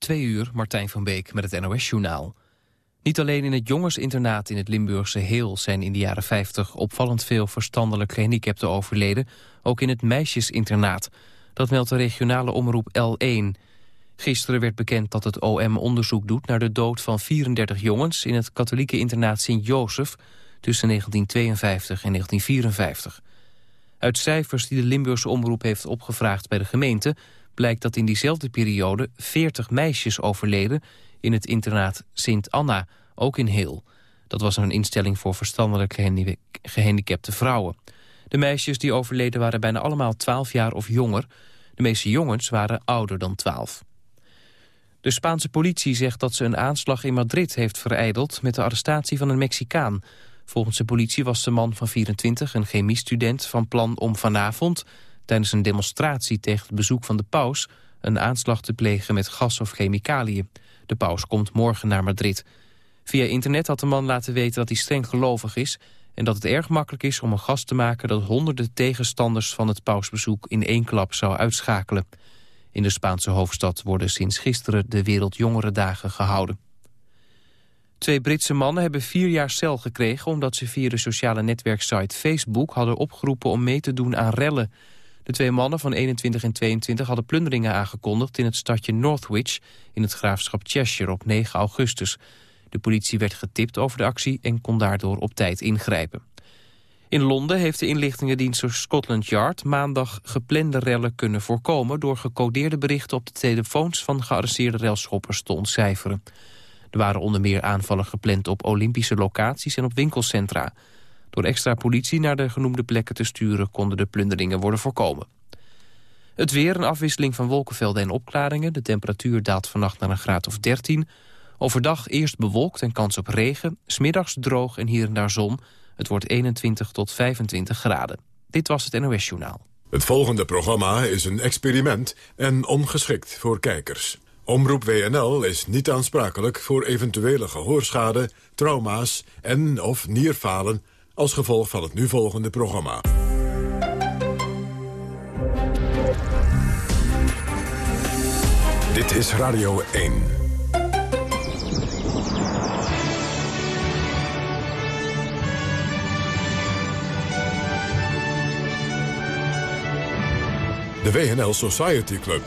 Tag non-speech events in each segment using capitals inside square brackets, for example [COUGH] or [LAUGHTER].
Twee uur, Martijn van Beek met het NOS-journaal. Niet alleen in het jongensinternaat in het Limburgse Heel... zijn in de jaren 50 opvallend veel verstandelijk gehandicapten overleden... ook in het meisjesinternaat. Dat meldt de regionale omroep L1. Gisteren werd bekend dat het OM onderzoek doet... naar de dood van 34 jongens in het katholieke internaat Sint-Jozef... tussen 1952 en 1954. Uit cijfers die de Limburgse omroep heeft opgevraagd bij de gemeente blijkt dat in diezelfde periode 40 meisjes overleden in het internaat Sint Anna, ook in Heel. Dat was een instelling voor verstandelijk gehandicapte vrouwen. De meisjes die overleden waren bijna allemaal 12 jaar of jonger. De meeste jongens waren ouder dan 12. De Spaanse politie zegt dat ze een aanslag in Madrid heeft vereideld... met de arrestatie van een Mexicaan. Volgens de politie was de man van 24, een chemiestudent... van plan om vanavond tijdens een demonstratie tegen het bezoek van de paus... een aanslag te plegen met gas of chemicaliën. De paus komt morgen naar Madrid. Via internet had de man laten weten dat hij streng gelovig is... en dat het erg makkelijk is om een gas te maken... dat honderden tegenstanders van het pausbezoek in één klap zou uitschakelen. In de Spaanse hoofdstad worden sinds gisteren de Wereldjongerendagen gehouden. Twee Britse mannen hebben vier jaar cel gekregen... omdat ze via de sociale netwerksite Facebook hadden opgeroepen om mee te doen aan rellen. De twee mannen van 21 en 22 hadden plunderingen aangekondigd... in het stadje Northwich in het graafschap Cheshire op 9 augustus. De politie werd getipt over de actie en kon daardoor op tijd ingrijpen. In Londen heeft de inlichtingendienst Scotland Yard maandag geplande rellen kunnen voorkomen... door gecodeerde berichten op de telefoons van gearresteerde relschoppers te ontcijferen. Er waren onder meer aanvallen gepland op Olympische locaties en op winkelcentra. Door extra politie naar de genoemde plekken te sturen... konden de plunderingen worden voorkomen. Het weer, een afwisseling van wolkenvelden en opklaringen. De temperatuur daalt vannacht naar een graad of 13. Overdag eerst bewolkt en kans op regen. Smiddags droog en hier en daar zon. Het wordt 21 tot 25 graden. Dit was het NOS Journaal. Het volgende programma is een experiment en ongeschikt voor kijkers. Omroep WNL is niet aansprakelijk voor eventuele gehoorschade, trauma's en of nierfalen als gevolg van het nu volgende programma. Dit is Radio 1. De WNL Society Club.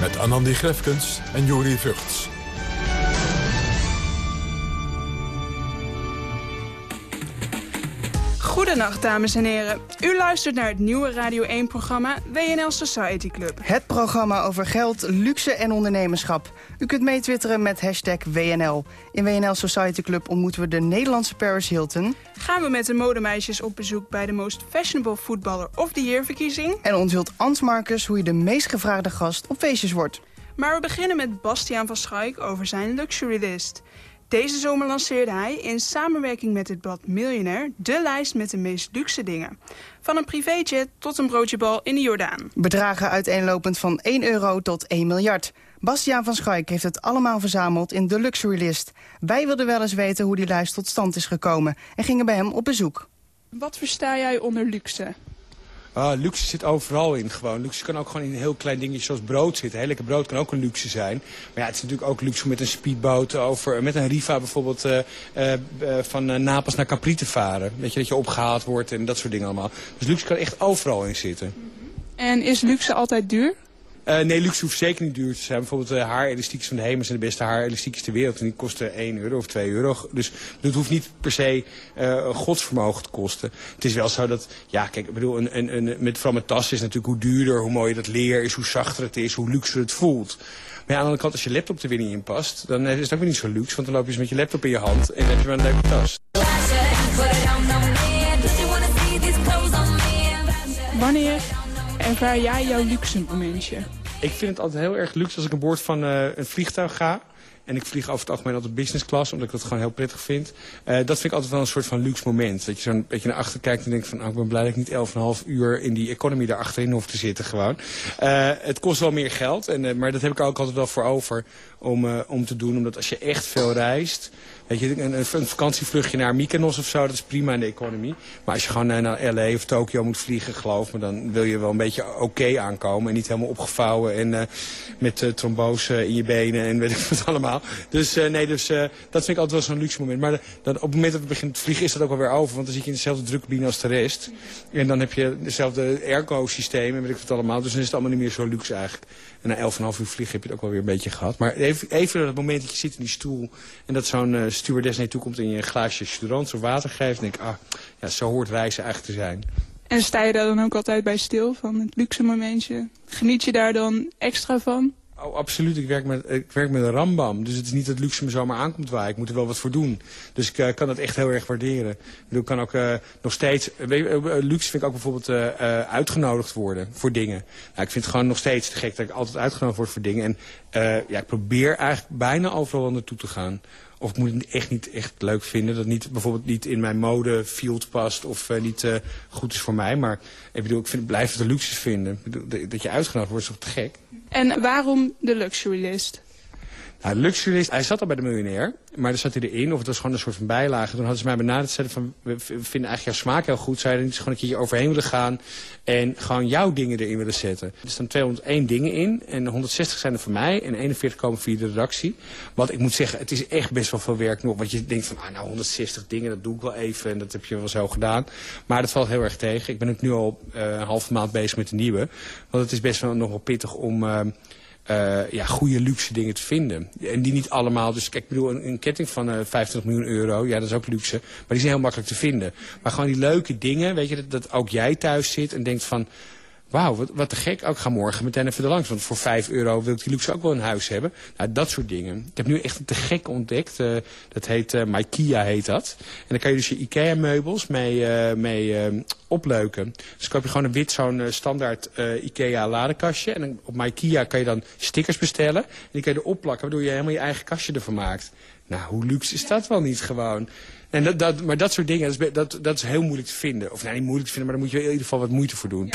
Met Anandi Grefkens en Juri Vugts. Goedenacht, dames en heren. U luistert naar het nieuwe Radio 1-programma WNL Society Club. Het programma over geld, luxe en ondernemerschap. U kunt meetwitteren met hashtag WNL. In WNL Society Club ontmoeten we de Nederlandse Paris Hilton. Gaan we met de modemeisjes op bezoek bij de Most Fashionable Footballer of the Year verkiezing. En onthult Ans Marcus hoe je de meest gevraagde gast op feestjes wordt. Maar we beginnen met Bastiaan van Schaik over zijn luxury list. Deze zomer lanceerde hij in samenwerking met het blad Miljonair... de lijst met de meest luxe dingen. Van een privéjet tot een broodjebal in de Jordaan. Bedragen uiteenlopend van 1 euro tot 1 miljard. Bastiaan van Schaik heeft het allemaal verzameld in de luxury list. Wij wilden wel eens weten hoe die lijst tot stand is gekomen... en gingen bij hem op bezoek. Wat versta jij onder luxe? Ah, luxe zit overal in gewoon. Luxe kan ook gewoon in heel klein dingetje zoals brood zitten. Heel brood kan ook een luxe zijn. Maar ja, het is natuurlijk ook luxe met een speedboot over, met een Riva bijvoorbeeld uh, uh, van uh, Napels naar Capri te varen. Weet je, dat je opgehaald wordt en dat soort dingen allemaal. Dus luxe kan echt overal in zitten. En is luxe altijd duur? Uh, nee, luxe hoeft zeker niet duur te zijn. Bijvoorbeeld de haarelastiekjes van de Hemers zijn de beste haarelastiekjes ter wereld. En die kosten 1 euro of 2 euro. Dus het hoeft niet per se uh, godsvermogen te kosten. Het is wel zo dat, ja, kijk, ik bedoel, een, een, een, met, vooral met tassen is natuurlijk hoe duurder, hoe mooier dat leer is, hoe zachter het is, hoe luxer het voelt. Maar ja, aan de andere kant, als je laptop er weer niet in past, dan is het ook weer niet zo luxe. Want dan loop je eens met je laptop in je hand en heb je wel een leuke tas. Wanneer ervaar jij jouw luxe momentje? Ik vind het altijd heel erg luxe als ik aan boord van uh, een vliegtuig ga. En ik vlieg over het algemeen altijd business class, omdat ik dat gewoon heel prettig vind. Uh, dat vind ik altijd wel een soort van luxe moment. Dat je zo'n beetje naar achter kijkt en denkt van... Oh, ik ben blij dat ik niet 11,5 uur in die economy achterin hoef te zitten gewoon. Uh, het kost wel meer geld, en, maar dat heb ik ook altijd wel voor over om, om te doen. Omdat als je echt veel reist... Weet je, een, een vakantievluchtje naar Mykonos of zo, dat is prima in de economie. Maar als je gewoon naar L.A. of Tokio moet vliegen, geloof me, dan wil je wel een beetje oké aankomen. En niet helemaal opgevouwen en uh, met trombose in je benen en weet ik wat allemaal. Dus nee, dus, dat vind ik altijd wel zo'n luxe moment. Maar dan, op het moment dat we beginnen te vliegen is dat ook alweer over. Want dan zit je in dezelfde drukcabine als de rest. En dan heb je dezelfde airco-systeem en weet ik wat allemaal. Dus dan is het allemaal niet meer zo luxe eigenlijk. En na 11,5 uur vliegen heb je het ook wel weer een beetje gehad. Maar even, even dat moment dat je zit in die stoel... en dat zo'n uh, stewardess naar je toe komt en je een glaasje student of water geeft... denk ik, ah, ja, zo hoort reizen eigenlijk te zijn. En sta je daar dan ook altijd bij stil van het luxe momentje? Geniet je daar dan extra van? Oh, absoluut. Ik werk, met, ik werk met een rambam. Dus het is niet dat luxe me zomaar aankomt waar. Ik moet er wel wat voor doen. Dus ik uh, kan dat echt heel erg waarderen. Ik, kan ook uh, nog steeds... Uh, luxe vind ik ook bijvoorbeeld uitgenodigd worden voor dingen. Nou, ik vind het gewoon nog steeds te gek dat ik altijd uitgenodigd word voor dingen. En ja, ik probeer eigenlijk bijna overal naartoe te gaan. Of ik moet het echt niet echt leuk vinden. Dat niet bijvoorbeeld niet in mijn modefield past of uh, niet uh, goed is voor mij. Maar ik bedoel, ik vind, blijf het de luxe vinden. Bedoel, dat je uitgenodigd wordt is toch te gek? En waarom de luxury list? Nou, hij zat al bij de miljonair, maar daar zat hij erin. Of het was gewoon een soort van bijlage. Toen hadden ze mij benaderd. Zeiden van, we vinden eigenlijk jouw smaak heel goed. Zeiden niet gewoon een keertje overheen willen gaan. En gewoon jouw dingen erin willen zetten. Er staan 201 dingen in. En 160 zijn er voor mij. En 41 komen via de redactie. Want ik moet zeggen, het is echt best wel veel werk nog. Want je denkt van, ah, nou 160 dingen, dat doe ik wel even. En dat heb je wel zo gedaan. Maar dat valt heel erg tegen. Ik ben ook nu al uh, een halve maand bezig met de nieuwe. Want het is best wel nog wel pittig om... Uh, uh, ja, goede luxe dingen te vinden. En die niet allemaal, dus kijk, ik bedoel, een, ketting van uh, 25 miljoen euro, ja, dat is ook luxe. Maar die zijn heel makkelijk te vinden. Maar gewoon die leuke dingen, weet je, dat, dat ook jij thuis zit en denkt van... Wauw, wat, wat te gek. Ook ga morgen meteen even langs. Want voor 5 euro wil ik die luxe ook wel een huis hebben. Nou, dat soort dingen. Ik heb nu echt een te gek ontdekt. Uh, dat heet, uh, Maikea heet dat. En dan kan je dus je Ikea meubels mee, uh, mee opleuken. Dus koop je gewoon een wit zo'n standaard Ikea ladekastje. En dan, op Maikea kan je dan stickers bestellen. En die kan je erop plakken, waardoor je helemaal je eigen kastje ervan maakt. Nou, hoe luxe is dat wel niet gewoon? En dat, dat, maar dat soort dingen, dat is, dat, dat is heel moeilijk te vinden. Of nou, niet moeilijk te vinden, maar daar moet je in ieder geval wat moeite voor doen.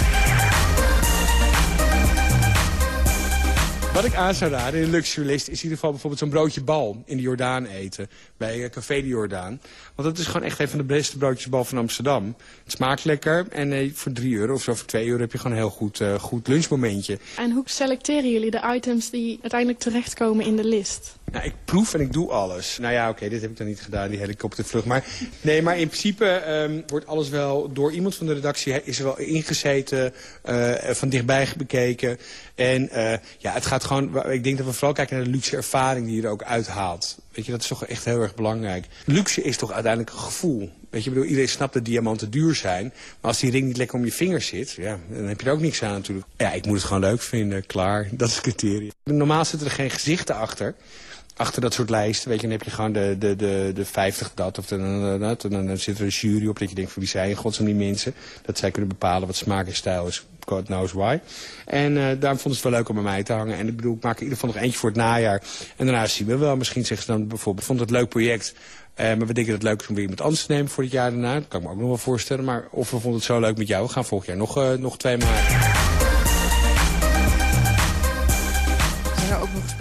Wat ik aan zou raden in een luxurylist is in ieder geval bijvoorbeeld zo'n broodje bal in de Jordaan eten. Bij uh, Café de Jordaan. Want dat is gewoon echt een van de beste broodjes bal van Amsterdam. Het smaakt lekker en uh, voor 3 euro of zo voor 2 euro heb je gewoon een heel goed, uh, goed lunchmomentje. En hoe selecteren jullie de items die uiteindelijk terechtkomen in de list? Nou, ik proef en ik doe alles. Nou ja, oké, okay, dit heb ik dan niet gedaan, die helikoptervlucht. Maar nee, maar in principe um, wordt alles wel door iemand van de redactie is er wel ingezeten, uh, van dichtbij bekeken. En uh, ja, het gaat gewoon, ik denk dat we vooral kijken naar de luxe ervaring die je er ook uithaalt. Weet je, dat is toch echt heel erg belangrijk. Luxe is toch uiteindelijk een gevoel. Weet je, bedoel, iedereen snapt dat diamanten duur zijn. Maar als die ring niet lekker om je vingers zit, ja, dan heb je er ook niks aan natuurlijk. Ja, ik moet het gewoon leuk vinden, klaar. [LAUGHS] Dat is het criterium. Normaal zitten er geen gezichten achter achter dat soort lijsten, weet je, dan heb je gewoon de, de, de, de 50 dat of dat. En dan zit er een jury op dat je denkt van wie zijn godsnaam die mensen. Dat zij kunnen bepalen wat smaak en stijl is. God knows why. En uh, daarom vonden ze het wel leuk om bij mij te hangen. En ik bedoel, ik maak in ieder geval nog eentje voor het najaar. En daarna zien we wel. Misschien zeggen ze dan bijvoorbeeld, vond het een leuk project. Uh, maar we denken dat het leuk is om weer iemand anders te nemen voor het jaar daarna. Dat kan ik me ook nog wel voorstellen. Maar of we vonden het zo leuk met jou. We gaan volgend jaar nog, uh, nog twee maken.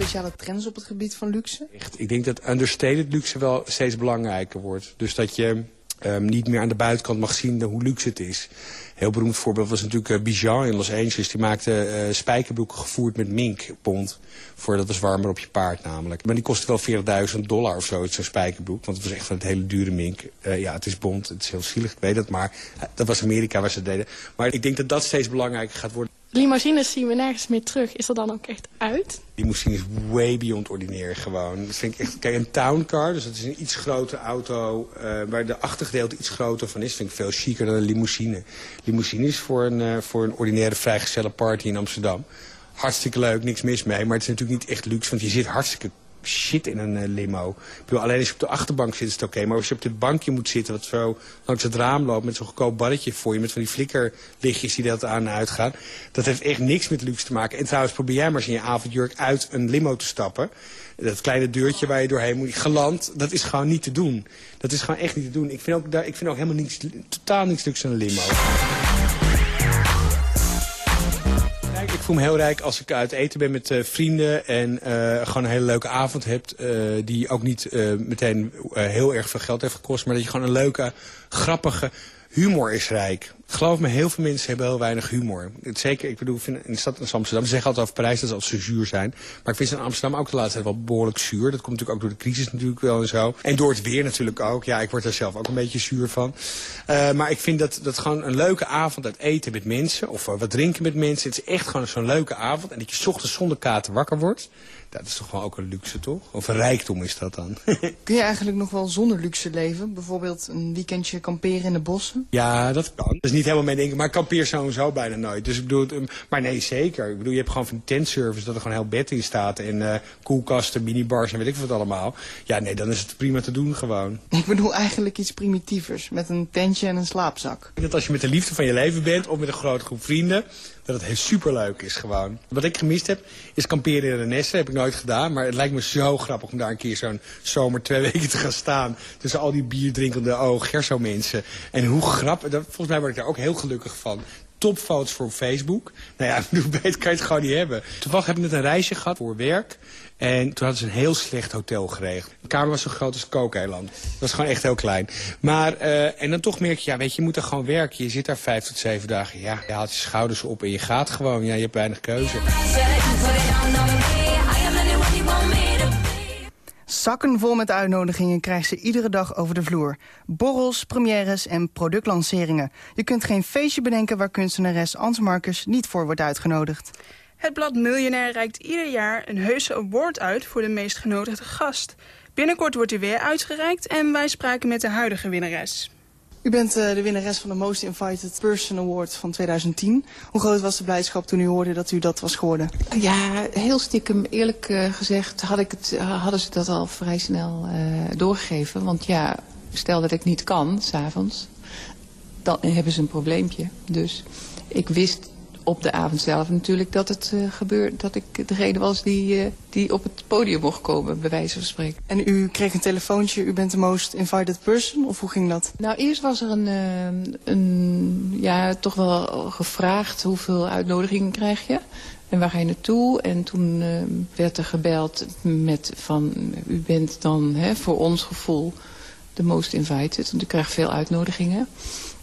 Speciale trends op het gebied van luxe? Echt, ik denk dat understated luxe wel steeds belangrijker wordt. Dus dat je um, niet meer aan de buitenkant mag zien hoe luxe het is. Heel beroemd voorbeeld was natuurlijk uh, Bijan in Los Angeles. Die maakte uh, spijkerbroeken gevoerd met minkpont. Voor dat was warmer op je paard namelijk. Maar die kostte wel 40.000 dollar of zo, zo'n spijkerbroek. Want het was echt van het hele dure mink. Uh, ja, het is bont, het is heel zielig, ik weet dat. Maar dat was Amerika waar ze deden. Maar ik denk dat dat steeds belangrijker gaat worden. Limousines zien we nergens meer terug. Is dat dan ook echt uit? Limousine is way beyond ordinair gewoon. Dat vind ik echt, kijk, een towncar, dus dat is een iets grotere auto... Uh, waar de achtergedeelte iets groter van is, vind ik veel chiquer dan een limousine. Limousine is voor een, uh, voor een ordinaire vrijgezelle party in Amsterdam. Hartstikke leuk, niks mis mee, maar het is natuurlijk niet echt luxe... want je zit hartstikke shit in een limo. Ik bedoel, alleen als je op de achterbank zit is het oké. maar als je op dit bankje moet zitten wat zo langs het raam loopt... met zo'n goedkoop barretje voor je, met van die flikkerlichtjes die dat aan en uit gaan... dat heeft echt niks met luxe te maken. En trouwens, probeer jij maar eens in je avondjurk uit een limo te stappen dat kleine deurtje waar je doorheen moet, geland, dat is gewoon niet te doen. Dat is gewoon echt niet te doen. Ik vind ook, daar, ik vind ook helemaal niets, totaal niets luxe aan een limo. Voel me heel rijk als ik uit eten ben met uh, vrienden en uh, gewoon een hele leuke avond heb. Uh, die ook niet meteen heel erg veel geld heeft gekost. Maar dat je gewoon een leuke, grappige, humor is rijk. Geloof me, heel veel mensen hebben heel weinig humor. Zeker, ik bedoel, in de stad Amsterdam, ze zeggen altijd over Parijs dat ze als zuur zijn. Maar ik vind ze in Amsterdam ook de laatste tijd wel behoorlijk zuur. Dat komt natuurlijk ook door de crisis natuurlijk wel en zo. En door het weer natuurlijk ook. Ja, ik word daar zelf ook een beetje zuur van. Uh, maar ik vind dat, dat gewoon een leuke avond uit eten met mensen. Of wat drinken met mensen. Het is echt gewoon zo'n leuke avond. En dat je ochtends zonder kater wakker wordt. Dat is toch wel ook een luxe, toch? Of een rijkdom is dat dan. [LAUGHS] Kun je eigenlijk nog wel zonder luxe leven? Bijvoorbeeld een weekendje kamperen in de bossen? Ja, dat kan. Dat is niet helemaal mijn ding. Maar ik kampeer sowieso bijna nooit. Dus ik bedoel, maar nee, zeker. Ik bedoel, je hebt gewoon van tentservice dat er gewoon heel bed in staat. En uh, koelkasten, minibars en weet ik wat allemaal. Ja, nee, dan is het prima te doen gewoon. Ik bedoel eigenlijk iets primitievers. Met een tentje en een slaapzak. Dat als je met de liefde van je leven bent of met een grote groep vrienden dat het superleuk is gewoon. Wat ik gemist heb, is kamperen in de nesten. heb ik nooit gedaan. Maar het lijkt me zo grappig om daar een keer zo'n zomer twee [LAUGHS] weken te gaan staan. Tussen al die bierdrinkende oh, Gerso mensen. En hoe grappig, volgens mij word ik daar ook heel gelukkig van topfoto's voor Facebook. Nou ja, [LAUGHS] beter kan je het gewoon niet hebben. Toevallig heb ik net een reisje gehad voor werk. En toen hadden ze een heel slecht hotel geregeld. De kamer was zo groot als kookeiland. Dat was gewoon echt heel klein. Maar, uh, en dan toch merk je, ja, weet je, je moet er gewoon werken. Je zit daar vijf tot zeven dagen. Ja, je haalt je schouders op en je gaat gewoon. Ja, je hebt weinig keuze. Zakken vol met uitnodigingen krijgt ze iedere dag over de vloer. Borrels, premières en productlanceringen. Je kunt geen feestje bedenken waar kunstenares Ans Marcus niet voor wordt uitgenodigd. Het blad Miljonair reikt ieder jaar een heuse award uit voor de meest genodigde gast. Binnenkort wordt hij weer uitgereikt en wij spraken met de huidige winnares. U bent uh, de winnares van de Most Invited Person Award van 2010. Hoe groot was de blijdschap toen u hoorde dat u dat was geworden? Ja, heel stiekem, eerlijk uh, gezegd, had ik het, hadden ze dat al vrij snel uh, doorgegeven. Want ja, stel dat ik niet kan, s'avonds, dan hebben ze een probleempje. Dus ik wist op de avond zelf natuurlijk dat het uh, gebeurt, dat ik degene was die, uh, die op het podium mocht komen, bij wijze van spreken. En u kreeg een telefoontje, u bent de most invited person, of hoe ging dat? Nou, eerst was er een, uh, een ja, toch wel gevraagd hoeveel uitnodigingen krijg je. En waar ga je naartoe? En toen werd er gebeld met van, u bent dan hè, voor ons gevoel de most invited, want u krijgt veel uitnodigingen.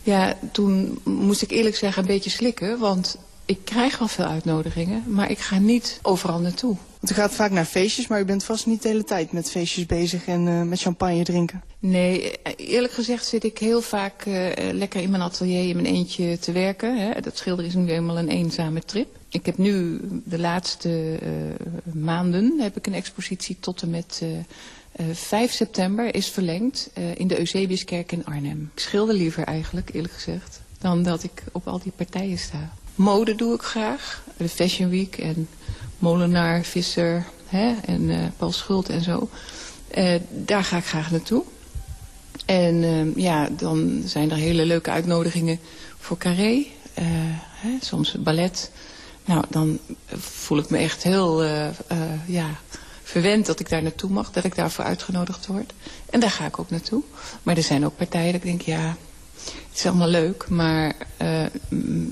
Ja, toen moest ik eerlijk zeggen een beetje slikken, want ik krijg wel veel uitnodigingen, maar ik ga niet overal naartoe. Want u gaat vaak naar feestjes, maar u bent vast niet de hele tijd met feestjes bezig en uh, met champagne drinken. Nee, eerlijk gezegd zit ik heel vaak uh, lekker in mijn atelier in mijn eentje te werken. Hè. Dat schilder is nu helemaal een eenzame trip. Ik heb nu de laatste uh, maanden heb ik een expositie tot en met 5 september is verlengd in de Eusebiuskerk in Arnhem. Ik schilder liever eigenlijk, eerlijk gezegd, dan dat ik op al die partijen sta. Mode doe ik graag. De Fashion Week en Molenaar, Visser hè, en uh, Paul Schult en zo. Uh, daar ga ik graag naartoe. En uh, ja, dan zijn er hele leuke uitnodigingen voor carré. Hè, soms ballet. Nou, dan voel ik me echt heel ja, verwend dat ik daar naartoe mag. Dat ik daarvoor uitgenodigd word. En daar ga ik ook naartoe. Maar er zijn ook partijen dat ik denk, ja, het is allemaal leuk, maar uh,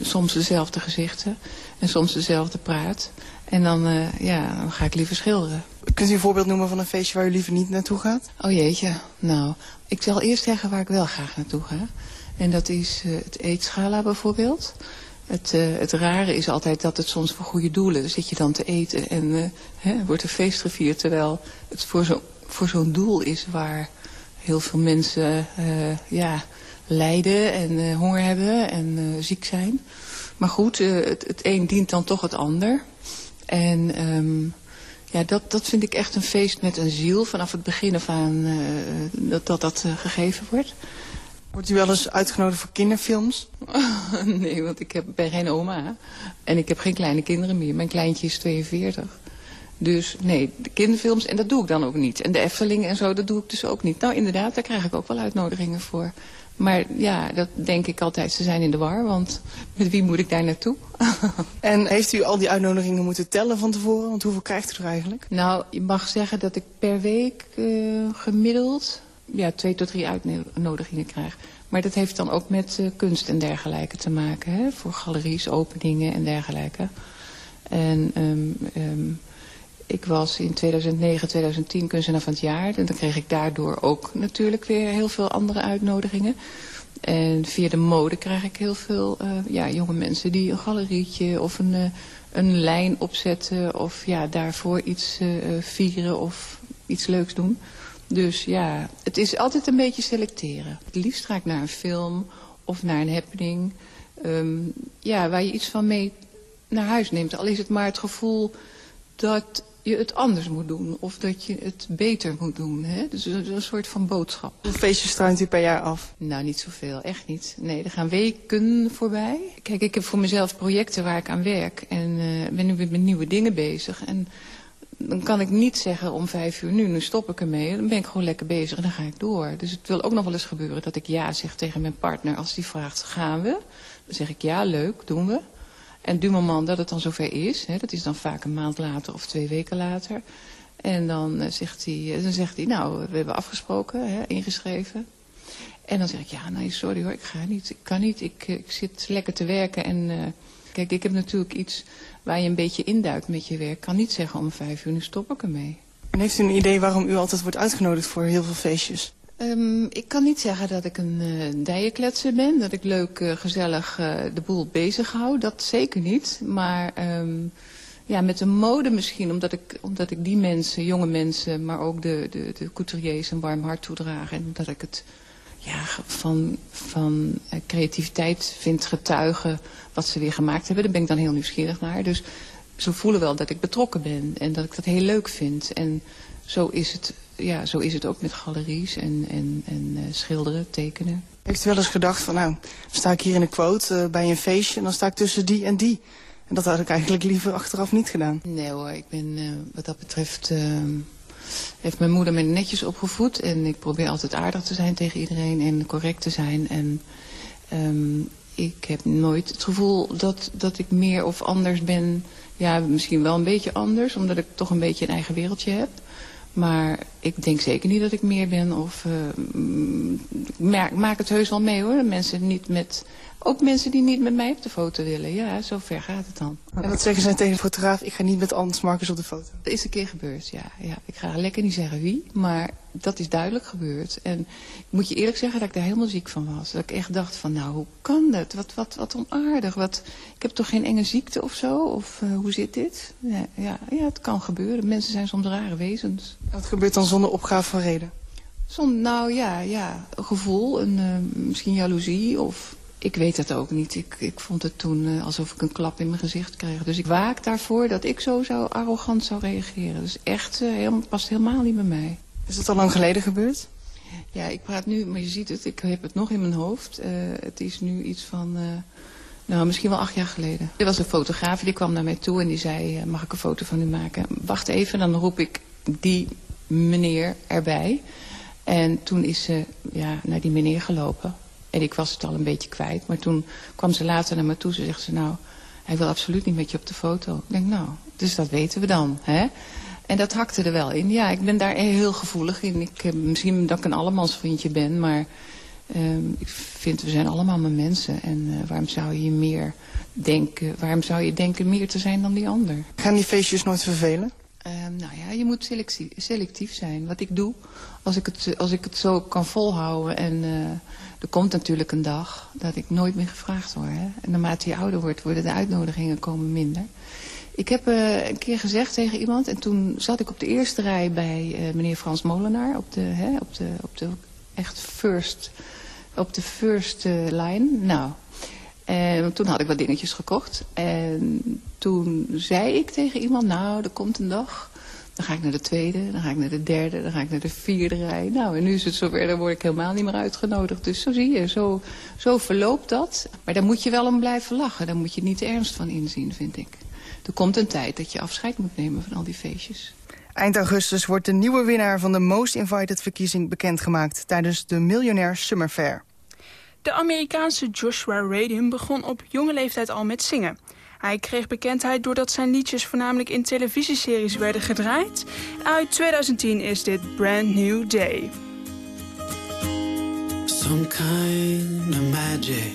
soms dezelfde gezichten en soms dezelfde praat. En dan, uh, ja, dan ga ik liever schilderen. Kunt u een voorbeeld noemen van een feestje waar u liever niet naartoe gaat? Oh jeetje, nou, ik zal eerst zeggen waar ik wel graag naartoe ga. En dat is uh, het eetschala bijvoorbeeld. Het, uh, het rare is altijd dat het soms voor goede doelen zit je dan te eten en uh, hè, wordt er feest gevierd. Terwijl het voor zo'n voor zo'n doel is waar heel veel mensen ja, lijden en uh, honger hebben en uh, ziek zijn. Maar goed, uh, het, het een dient dan toch het ander. En um, ja, dat, dat vind ik echt een feest met een ziel vanaf het begin af aan dat dat, dat gegeven wordt. Wordt u wel eens uitgenodigd voor kinderfilms? [LAUGHS] nee, want ik heb, ben geen oma. En ik heb geen kleine kinderen meer. Mijn kleintje is 42. Dus nee, de kinderfilms, en dat doe ik dan ook niet. En de Efteling en zo, dat doe ik dus ook niet. Nou, inderdaad, daar krijg ik ook wel uitnodigingen voor. Maar ja, dat denk ik altijd, ze zijn in de war, want met wie moet ik daar naartoe? [LAUGHS] en heeft u al die uitnodigingen moeten tellen van tevoren? Want hoeveel krijgt u er eigenlijk? Nou, je mag zeggen dat ik per week uh, gemiddeld ja, twee tot drie uitnodigingen krijg. Maar dat heeft dan ook met uh, kunst en dergelijke te maken. Hè? Voor galeries, openingen en dergelijke. En um, um, ik was in 2009, 2010 kunstenaar van het jaar. En dan kreeg ik daardoor ook natuurlijk weer heel veel andere uitnodigingen. En via de mode krijg ik heel veel uh, ja, jonge mensen die een galerietje of een, uh, een lijn opzetten. Of ja, daarvoor iets uh, vieren of iets leuks doen. Dus ja, het is altijd een beetje selecteren. Het liefst ga ik naar een film of naar een happening. Um, ja, waar je iets van mee naar huis neemt. Al is het maar het gevoel dat je het anders moet doen. Of dat je het beter moet doen. Hè? Dus een, een soort van boodschap. Hoeveel feestjes struint u per jaar af? Nou, niet zoveel. Echt niet. Nee, er gaan weken voorbij. Kijk, ik heb voor mezelf projecten waar ik aan werk. En uh, ben nu met nieuwe dingen bezig. En dan kan ik niet zeggen om vijf uur nu, nu stop ik ermee. Dan ben ik gewoon lekker bezig en dan ga ik door. Dus het wil ook nog wel eens gebeuren dat ik ja zeg tegen mijn partner. Als die vraagt, gaan we? Dan zeg ik ja, leuk, doen we. En du moment dat het dan zover is, hè, dat is dan vaak een maand later of twee weken later. En dan, uh, zegt, hij, dan zegt hij, nou, we hebben afgesproken, hè, ingeschreven. En dan zeg ik, ja, nee, sorry hoor, ik ga niet, ik kan niet. Ik, ik zit lekker te werken en... Kijk, ik heb natuurlijk iets waar je een beetje induikt met je werk. Ik kan niet zeggen om vijf uur, nu stop ik ermee. En heeft u een idee waarom u altijd wordt uitgenodigd voor heel veel feestjes? Um, ik kan niet zeggen dat ik een uh, dijenkletser ben. Dat ik leuk, uh, gezellig uh, de boel bezig hou. Dat zeker niet. Maar um, ja, met de mode misschien. Omdat ik, omdat ik die mensen, jonge mensen, maar ook de, de, de couturiers een warm hart toedraag. En dat ik het ja, van, van creativiteit vind getuigen wat ze weer gemaakt hebben. Daar ben ik dan heel nieuwsgierig naar. Dus ze voelen wel dat ik betrokken ben. En dat ik dat heel leuk vind. En zo is het ja, zo is het ook met galeries en, en, en uh, schilderen, tekenen. Heeft u wel eens gedacht van, nou, sta ik hier in een quote uh, bij een feestje... en dan sta ik tussen die en die. En dat had ik eigenlijk liever achteraf niet gedaan. Nee hoor, ik ben uh, wat dat betreft... Ehm, heeft mijn moeder me netjes opgevoed. En ik probeer altijd aardig te zijn tegen iedereen en correct te zijn. En um, ik heb nooit het gevoel dat, dat ik meer of anders ben... Ja, misschien wel een beetje anders, omdat ik toch een beetje een eigen wereldje heb... Maar ik denk zeker niet dat ik meer ben of uh, maak het heus wel mee hoor. Mensen niet met, ook mensen die niet met mij op de foto willen. Ja, zo ver gaat het dan. En wat zeggen ze tegen de fotograaf? Ik ga niet met Anders Marcus op de foto. Dat is een keer gebeurd, ja. ja. Ik ga lekker niet zeggen wie, maar dat is duidelijk gebeurd. En ik moet je eerlijk zeggen dat ik daar helemaal ziek van was. Dat ik echt dacht van, nou, hoe kan dat? Wat, wat, wat onaardig. Wat, ik heb toch geen enge ziekte of zo? Of uh, hoe zit dit? Ja, ja, ja, het kan gebeuren. Mensen zijn soms rare wezens. Wat gebeurt dan zonder opgave van reden? Zonder, nou ja, ja, een gevoel, een, uh, misschien jaloezie of ik weet het ook niet. Ik, ik vond het toen uh, alsof ik een klap in mijn gezicht kreeg. Dus ik waak daarvoor dat ik zo zou arrogant zou reageren. Dus echt, uh, helemaal, past helemaal niet bij mij. Is dat al lang geleden gebeurd? Ja, ik praat nu, maar je ziet het, ik heb het nog in mijn hoofd. Uh, het is nu iets van, nou misschien wel acht jaar geleden. Er was een fotograaf, die kwam naar mij toe en die zei, mag ik een foto van u maken? Wacht even, dan roep ik die meneer erbij. En toen is ze ja, naar die meneer gelopen. En ik was het al een beetje kwijt. Maar toen kwam ze later naar me toe. Ze zegt ze, nou, hij wil absoluut niet met je op de foto. Ik denk, nou, dus dat weten we dan. Hè? En dat hakte er wel in. Ja, ik ben daar heel gevoelig in. Ik, misschien dat ik een allemansvriendje ben, maar uh, ik vind, we zijn allemaal maar mensen. En uh, waarom zou je meer denken, waarom zou je denken meer te zijn dan die ander? Gaan die feestjes nooit vervelen? Uh, nou ja, je moet selectief, selectief zijn. Wat ik doe, als ik het, als ik het zo kan volhouden en... Uh, er komt natuurlijk een dag dat ik nooit meer gevraagd word. Hè? En naarmate je ouder wordt, worden de uitnodigingen komen minder. Ik heb uh, een keer gezegd tegen iemand... en toen zat ik op de eerste rij bij uh, meneer Frans Molenaar... op de, hè, op de, op de echt first, op de first uh, line. Nou, en toen had ik wat dingetjes gekocht. En toen zei ik tegen iemand... nou, er komt een dag Dan ga ik naar de tweede, dan ga ik naar de derde, dan ga ik naar de vierde rij. Nou, en nu is het zover, dan word ik helemaal niet meer uitgenodigd. Dus zo zie je, zo, zo verloopt dat. Maar daar moet je wel om blijven lachen. Daar moet je niet de ernst van inzien, vind ik. Er komt een tijd dat je afscheid moet nemen van al die feestjes. Eind augustus wordt de nieuwe winnaar van de Most Invited verkiezing bekendgemaakt... tijdens de Miljonair Summer Fair. De Amerikaanse Joshua Radin begon op jonge leeftijd al met zingen. Hij kreeg bekendheid doordat zijn liedjes voornamelijk in televisieseries werden gedraaid. Uit 2010 is dit Brand New Day. Some kind of magic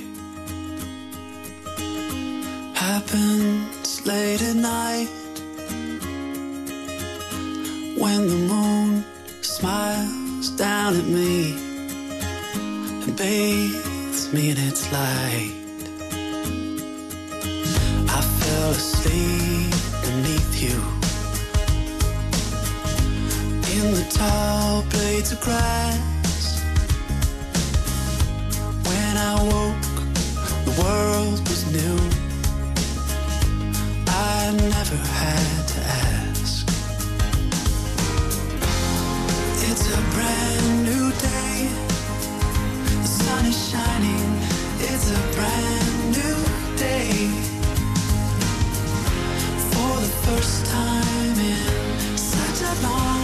happens late at night When the moon smiles down at me And bathes me in its light fell asleep beneath you in the tall blades of grass. When I woke, the world was new. I never had to ask. It's a brand new day. The sun is shining. First time in such a long,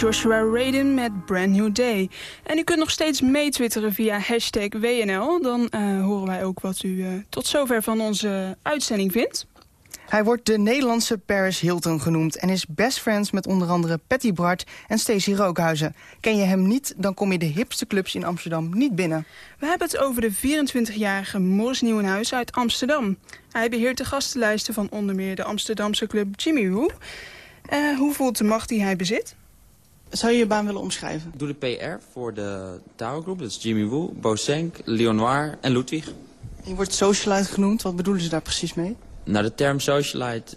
Joshua Radin met Brand New Day. En u kunt nog steeds meetwitteren via hashtag WNL. Dan uh, horen wij ook wat u uh, tot zover van onze uitzending vindt. Hij wordt de Nederlandse Paris Hilton genoemd... en is best friends met onder andere Patty Bart en Stacey Rookhuizen. Ken je hem niet, dan kom je de hipste clubs in Amsterdam niet binnen. We hebben het over de 24-jarige Morris Nieuwenhuis uit Amsterdam. Hij beheert de gastenlijsten van onder meer de Amsterdamse club Jimmy Woo. Uh, hoe voelt de macht die hij bezit? Zou je je baan willen omschrijven? Ik doe de PR voor de Tower Group. Dat is Jimmy Woo, Bosenk, Leonoir en Ludwig. Je wordt socialite genoemd. Wat bedoelen ze daar precies mee? Nou, de term socialite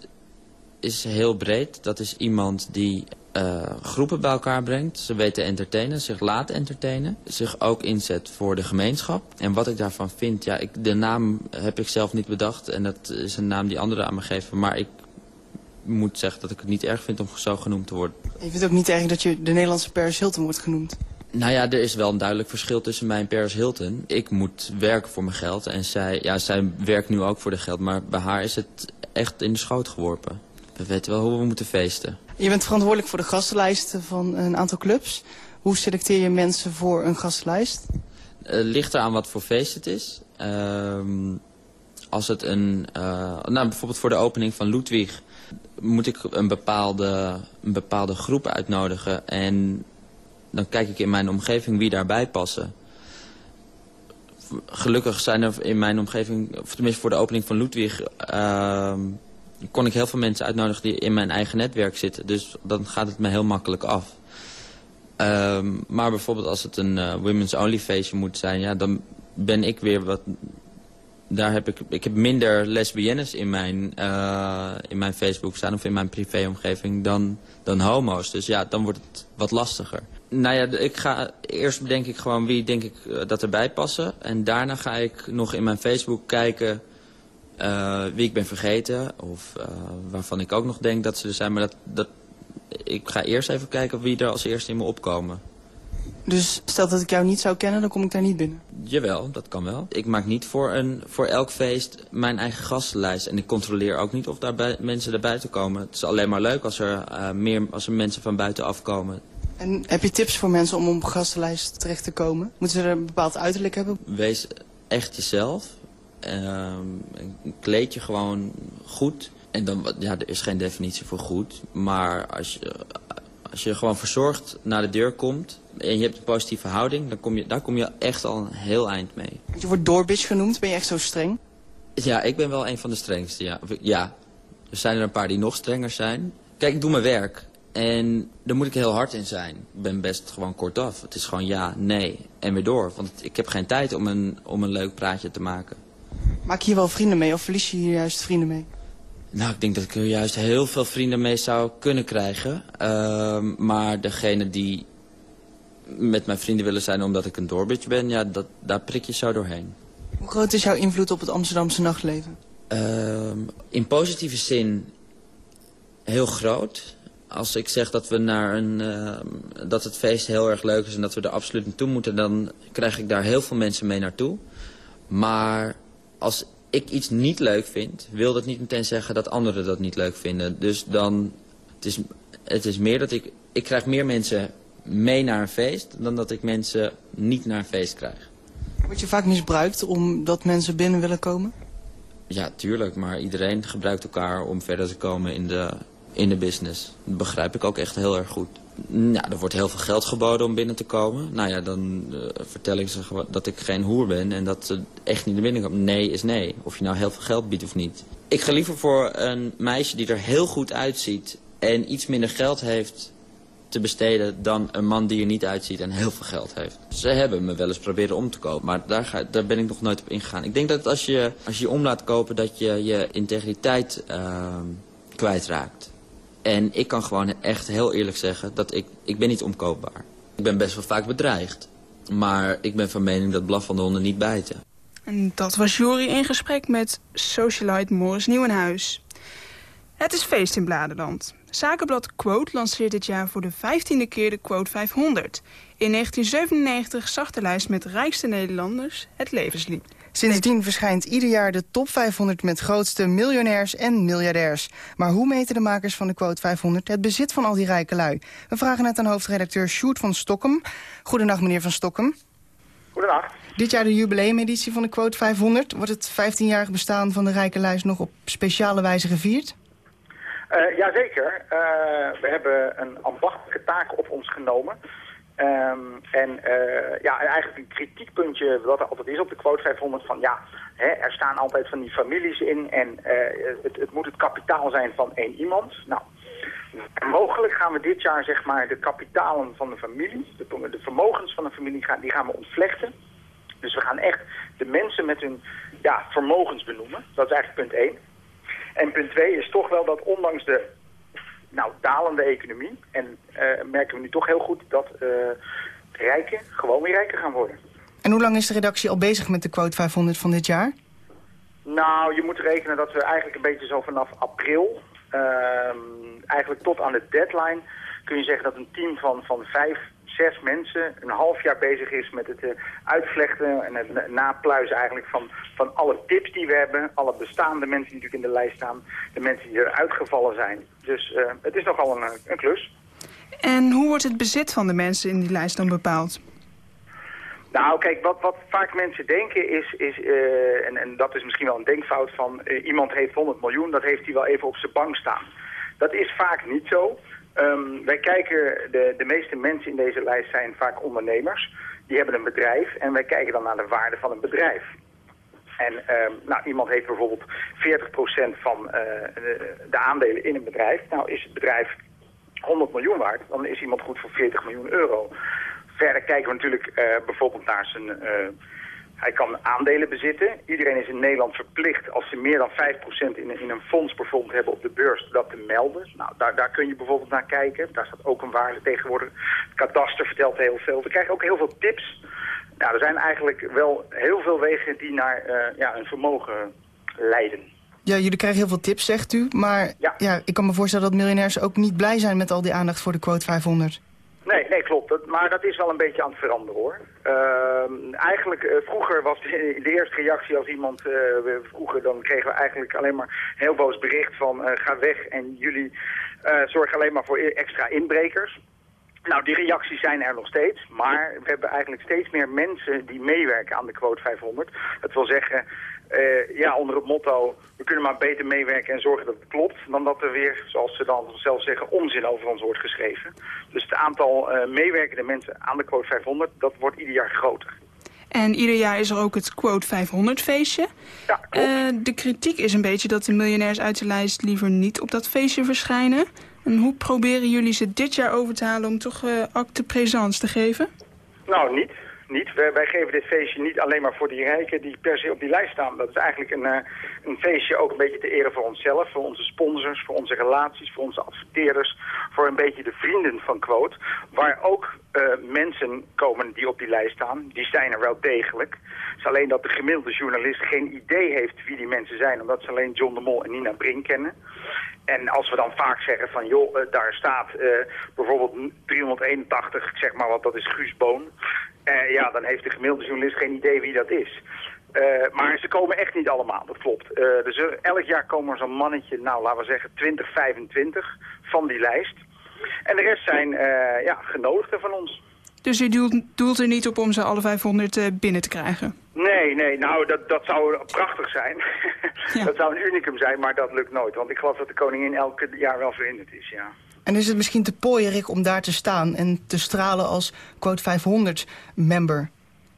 is heel breed. Dat is iemand die uh, groepen bij elkaar brengt. Ze weten entertainen, zich laat entertainen. Zich ook inzet voor de gemeenschap. En wat ik daarvan vind, ja, ik, de naam heb ik zelf niet bedacht. En dat is een naam die anderen aan me geven. Maar ik moet zeggen dat ik het niet erg vind om zo genoemd te worden. Je vindt het ook niet erg dat je de Nederlandse Paris Hilton wordt genoemd? Nou ja, er is wel een duidelijk verschil tussen mij en Paris Hilton. Ik moet werken voor mijn geld en zij, ja, zij werkt nu ook voor de geld. Maar bij haar is het echt in de schoot geworpen. We weten wel hoe we moeten feesten. Je bent verantwoordelijk voor de gastenlijsten van een aantal clubs. Hoe selecteer je mensen voor een gastenlijst? Het uh, ligt eraan wat voor feest het is. Uh, als het een... nou, bijvoorbeeld voor de opening van Ludwig moet ik een bepaalde, een bepaalde groep uitnodigen. En dan kijk ik in mijn omgeving wie daarbij passen. Gelukkig zijn er in mijn omgeving, of tenminste voor de opening van Ludwig... Uh, kon ik heel veel mensen uitnodigen die in mijn eigen netwerk zitten. Dus dan gaat het me heel makkelijk af. Uh, maar bijvoorbeeld als het een uh, women's only feestje moet zijn... Ja, dan ben ik weer wat daar heb ik, ik heb minder lesbiennes in mijn, uh, in mijn Facebook staan of in mijn privéomgeving dan, dan homo's. Dus ja, dan wordt het wat lastiger. Nou ja, ik ga, eerst bedenk ik gewoon wie denk ik uh, dat erbij passen. En daarna ga ik nog in mijn Facebook kijken uh, wie ik ben vergeten. Of waarvan ik ook nog denk dat ze er zijn. Maar dat, dat, ik ga eerst even kijken wie er als eerste in me opkomen. Dus stel dat ik jou niet zou kennen, dan kom ik daar niet binnen? Jawel, dat kan wel. Ik maak niet voor, een, voor elk feest mijn eigen gastenlijst. En ik controleer ook niet of daar mensen er buiten komen. Het is alleen maar leuk als er, uh, meer, als er mensen van buiten afkomen. En heb je tips voor mensen om op een gastenlijst terecht te komen? Moeten ze er een bepaald uiterlijk hebben? Wees echt jezelf. Uh, kleed je gewoon goed. En dan, ja, er is geen definitie voor goed. Maar als je, als je gewoon verzorgd naar de deur komt en je hebt een positieve houding, dan kom je, daar kom je echt al een heel eind mee. Je wordt doorbitch genoemd, ben je echt zo streng? Ja, ik ben wel een van de strengste, ja. Ja, er zijn er een paar die nog strenger zijn. Kijk, ik doe mijn werk. En daar moet ik heel hard in zijn. Ik ben best gewoon kortaf. Het is gewoon ja, nee en weer door. Want ik heb geen tijd om een, om een leuk praatje te maken. Maak je hier wel vrienden mee of verlies je hier juist vrienden mee? Nou, ik denk dat ik er juist heel veel vrienden mee zou kunnen krijgen. Uh, maar degene die met mijn vrienden willen zijn omdat ik een doorbitch ben, ja, dat, daar prik je zo doorheen. Hoe groot is jouw invloed op het Amsterdamse nachtleven? Uh, in positieve zin heel groot. Als ik zeg dat, we naar een, uh, dat het feest heel erg leuk is en dat we er absoluut naartoe moeten... dan krijg ik daar heel veel mensen mee naartoe. Maar als ik iets niet leuk vind, wil dat niet meteen zeggen dat anderen dat niet leuk vinden. Dus dan, het is, het is meer dat ik, ik krijg meer mensen mee naar een feest dan dat ik mensen niet naar een feest krijg. Word je vaak misbruikt omdat mensen binnen willen komen? Ja, tuurlijk, maar iedereen gebruikt elkaar om verder te komen in de, in de business. Dat begrijp ik ook echt heel erg goed. Nou, er wordt heel veel geld geboden om binnen te komen. Nou ja, dan uh, vertel ik ze dat ik geen hoer ben en dat ze echt niet naar binnen komen. Nee is nee, of je nou heel veel geld biedt of niet. Ik ga liever voor een meisje die er heel goed uitziet en iets minder geld heeft te besteden dan een man die er niet uitziet en heel veel geld heeft. Ze hebben me wel eens proberen om te kopen, maar daar, ga, daar ben ik nog nooit op ingegaan. Ik denk dat als je als je om laat kopen dat je je integriteit uh, kwijtraakt. En ik kan gewoon echt heel eerlijk zeggen dat ik, ik ben niet omkoopbaar. Ik ben best wel vaak bedreigd. Maar ik ben van mening dat blaf van de honden niet bijten. En dat was Jury in gesprek met socialite Morris Nieuwenhuis. Het is feest in Bladerland. Zakenblad Quote lanceert dit jaar voor de vijftiende keer de Quote 500. In 1997 zag de lijst met rijkste Nederlanders het levenslied. Sindsdien verschijnt ieder jaar de top 500 met grootste miljonairs en miljardairs. Maar hoe meten de makers van de Quote 500 het bezit van al die rijke lui? We vragen het aan hoofdredacteur Sjoerd van Stokkem. Goedendag meneer van Stokkem. Goedendag. Dit jaar de jubileumeditie van de Quote 500. Wordt het 15-jarig bestaan van de rijke lijst nog op speciale wijze gevierd? Uh, jazeker. Uh, we hebben een ambachtelijke taak op ons genomen. Um, en uh, ja, eigenlijk een kritiekpuntje wat er altijd is op de quote 500 van ja, hè, er staan altijd van die families in en het, het, moet het kapitaal zijn van één iemand. Nou, mogelijk gaan we dit jaar zeg maar de kapitalen van de familie, de, de vermogens van de familie, gaan, die gaan we ontvlechten. Dus we gaan echt de mensen met hun ja, vermogens benoemen. Dat is eigenlijk punt 1. En punt 2 is toch wel dat ondanks de nou, dalende economie... en uh, merken we nu toch heel goed dat uh, rijken gewoon weer rijker gaan worden. En hoe lang is de redactie al bezig met de quote 500 van dit jaar? Nou, je moet rekenen dat we eigenlijk een beetje zo vanaf april... Uh, eigenlijk tot aan de deadline kun je zeggen dat een team van, van vijf zes mensen een half jaar bezig is met het uh, uitvlechten en het napluizen eigenlijk van, van alle tips die we hebben. Alle bestaande mensen die natuurlijk in de lijst staan. De mensen die er uitgevallen zijn. Dus uh, het is nogal een, een klus. En hoe wordt het bezit van de mensen in die lijst dan bepaald? Nou, kijk, wat, wat vaak mensen denken is, is en, en dat is misschien wel een denkfout van iemand heeft 100 miljoen, dat heeft hij wel even op zijn bank staan. Dat is vaak niet zo. Um, wij kijken, de, de meeste mensen in deze lijst zijn vaak ondernemers. Die hebben een bedrijf en wij kijken dan naar de waarde van een bedrijf. En um, nou, iemand heeft bijvoorbeeld 40% van uh, de, de, aandelen in een bedrijf. Nou is het bedrijf 100 miljoen waard, dan is iemand goed voor 40 miljoen euro. Verder kijken we natuurlijk uh, bijvoorbeeld naar zijn... Uh, hij kan aandelen bezitten. Iedereen is in Nederland verplicht als ze meer dan 5% in, in een fonds bijvoorbeeld hebben op de beurs dat te melden. Nou, daar, daar kun je bijvoorbeeld naar kijken. Daar staat ook een waarde tegenwoordig. Het kadaster vertelt heel veel. We krijgen ook heel veel tips. Nou, er zijn eigenlijk wel heel veel wegen die naar uh, ja, een vermogen leiden. Ja, jullie krijgen heel veel tips, zegt u. Maar ja. ja. ik kan me voorstellen dat miljonairs ook niet blij zijn met al die aandacht voor de quote 500. Nee, nee, klopt. Maar dat is wel een beetje aan het veranderen, hoor. Uh, eigenlijk, uh, vroeger was [LAUGHS] de, eerste reactie als iemand uh, vroeger... dan kregen we eigenlijk alleen maar een heel boos bericht van... Uh, ga weg en jullie zorgen alleen maar voor e-, extra inbrekers. Nou, die reacties zijn er nog steeds, maar we hebben eigenlijk steeds meer mensen die meewerken aan de quote 500. Dat wil zeggen, uh, ja, onder het motto, we kunnen maar beter meewerken en zorgen dat het klopt, dan dat er weer, zoals ze dan zelf zeggen, onzin over ons wordt geschreven. Dus het aantal uh, meewerkende mensen aan de quote 500, dat wordt ieder jaar groter. En ieder jaar is er ook het quote 500 feestje. Ja, klopt. Uh, de kritiek is een beetje dat de miljonairs uit de lijst liever niet op dat feestje verschijnen. En hoe proberen jullie ze dit jaar over te halen om toch acte présence te geven? Nou, niet. Niet. Wij, wij, geven dit feestje niet alleen maar voor die rijken die per se op die lijst staan. Dat is eigenlijk een, uh, een feestje ook een beetje te eren voor onszelf, voor onze sponsors, voor onze relaties, voor onze adverteerders, voor een beetje de vrienden van Quote. Waar ook uh, mensen komen die op die lijst staan. Die zijn er wel degelijk. Het is alleen dat de gemiddelde journalist geen idee heeft wie die mensen zijn, omdat ze alleen John de Mol en Nina Brink kennen. En als we dan vaak zeggen van, joh, uh, daar staat bijvoorbeeld 381, ik zeg maar wat, dat is Guus Boon. Uh, ja, dan heeft de gemiddelde journalist geen idee wie dat is. maar ze komen echt niet allemaal, dat klopt. dus er, elk jaar komen er zo'n mannetje, nou laten we zeggen 20, 25 van die lijst. En de rest zijn ja, genodigden van ons. Dus u doelt, doelt, er niet op om ze alle 500 uh, binnen te krijgen? Nee, nee, nou dat, dat zou prachtig zijn. Ja. [LAUGHS] dat zou een unicum zijn, maar dat lukt nooit. Want ik geloof dat de koningin elke jaar wel verhinderd is, ja. En is het misschien te pooierig om daar te staan en te stralen als quote 500 member?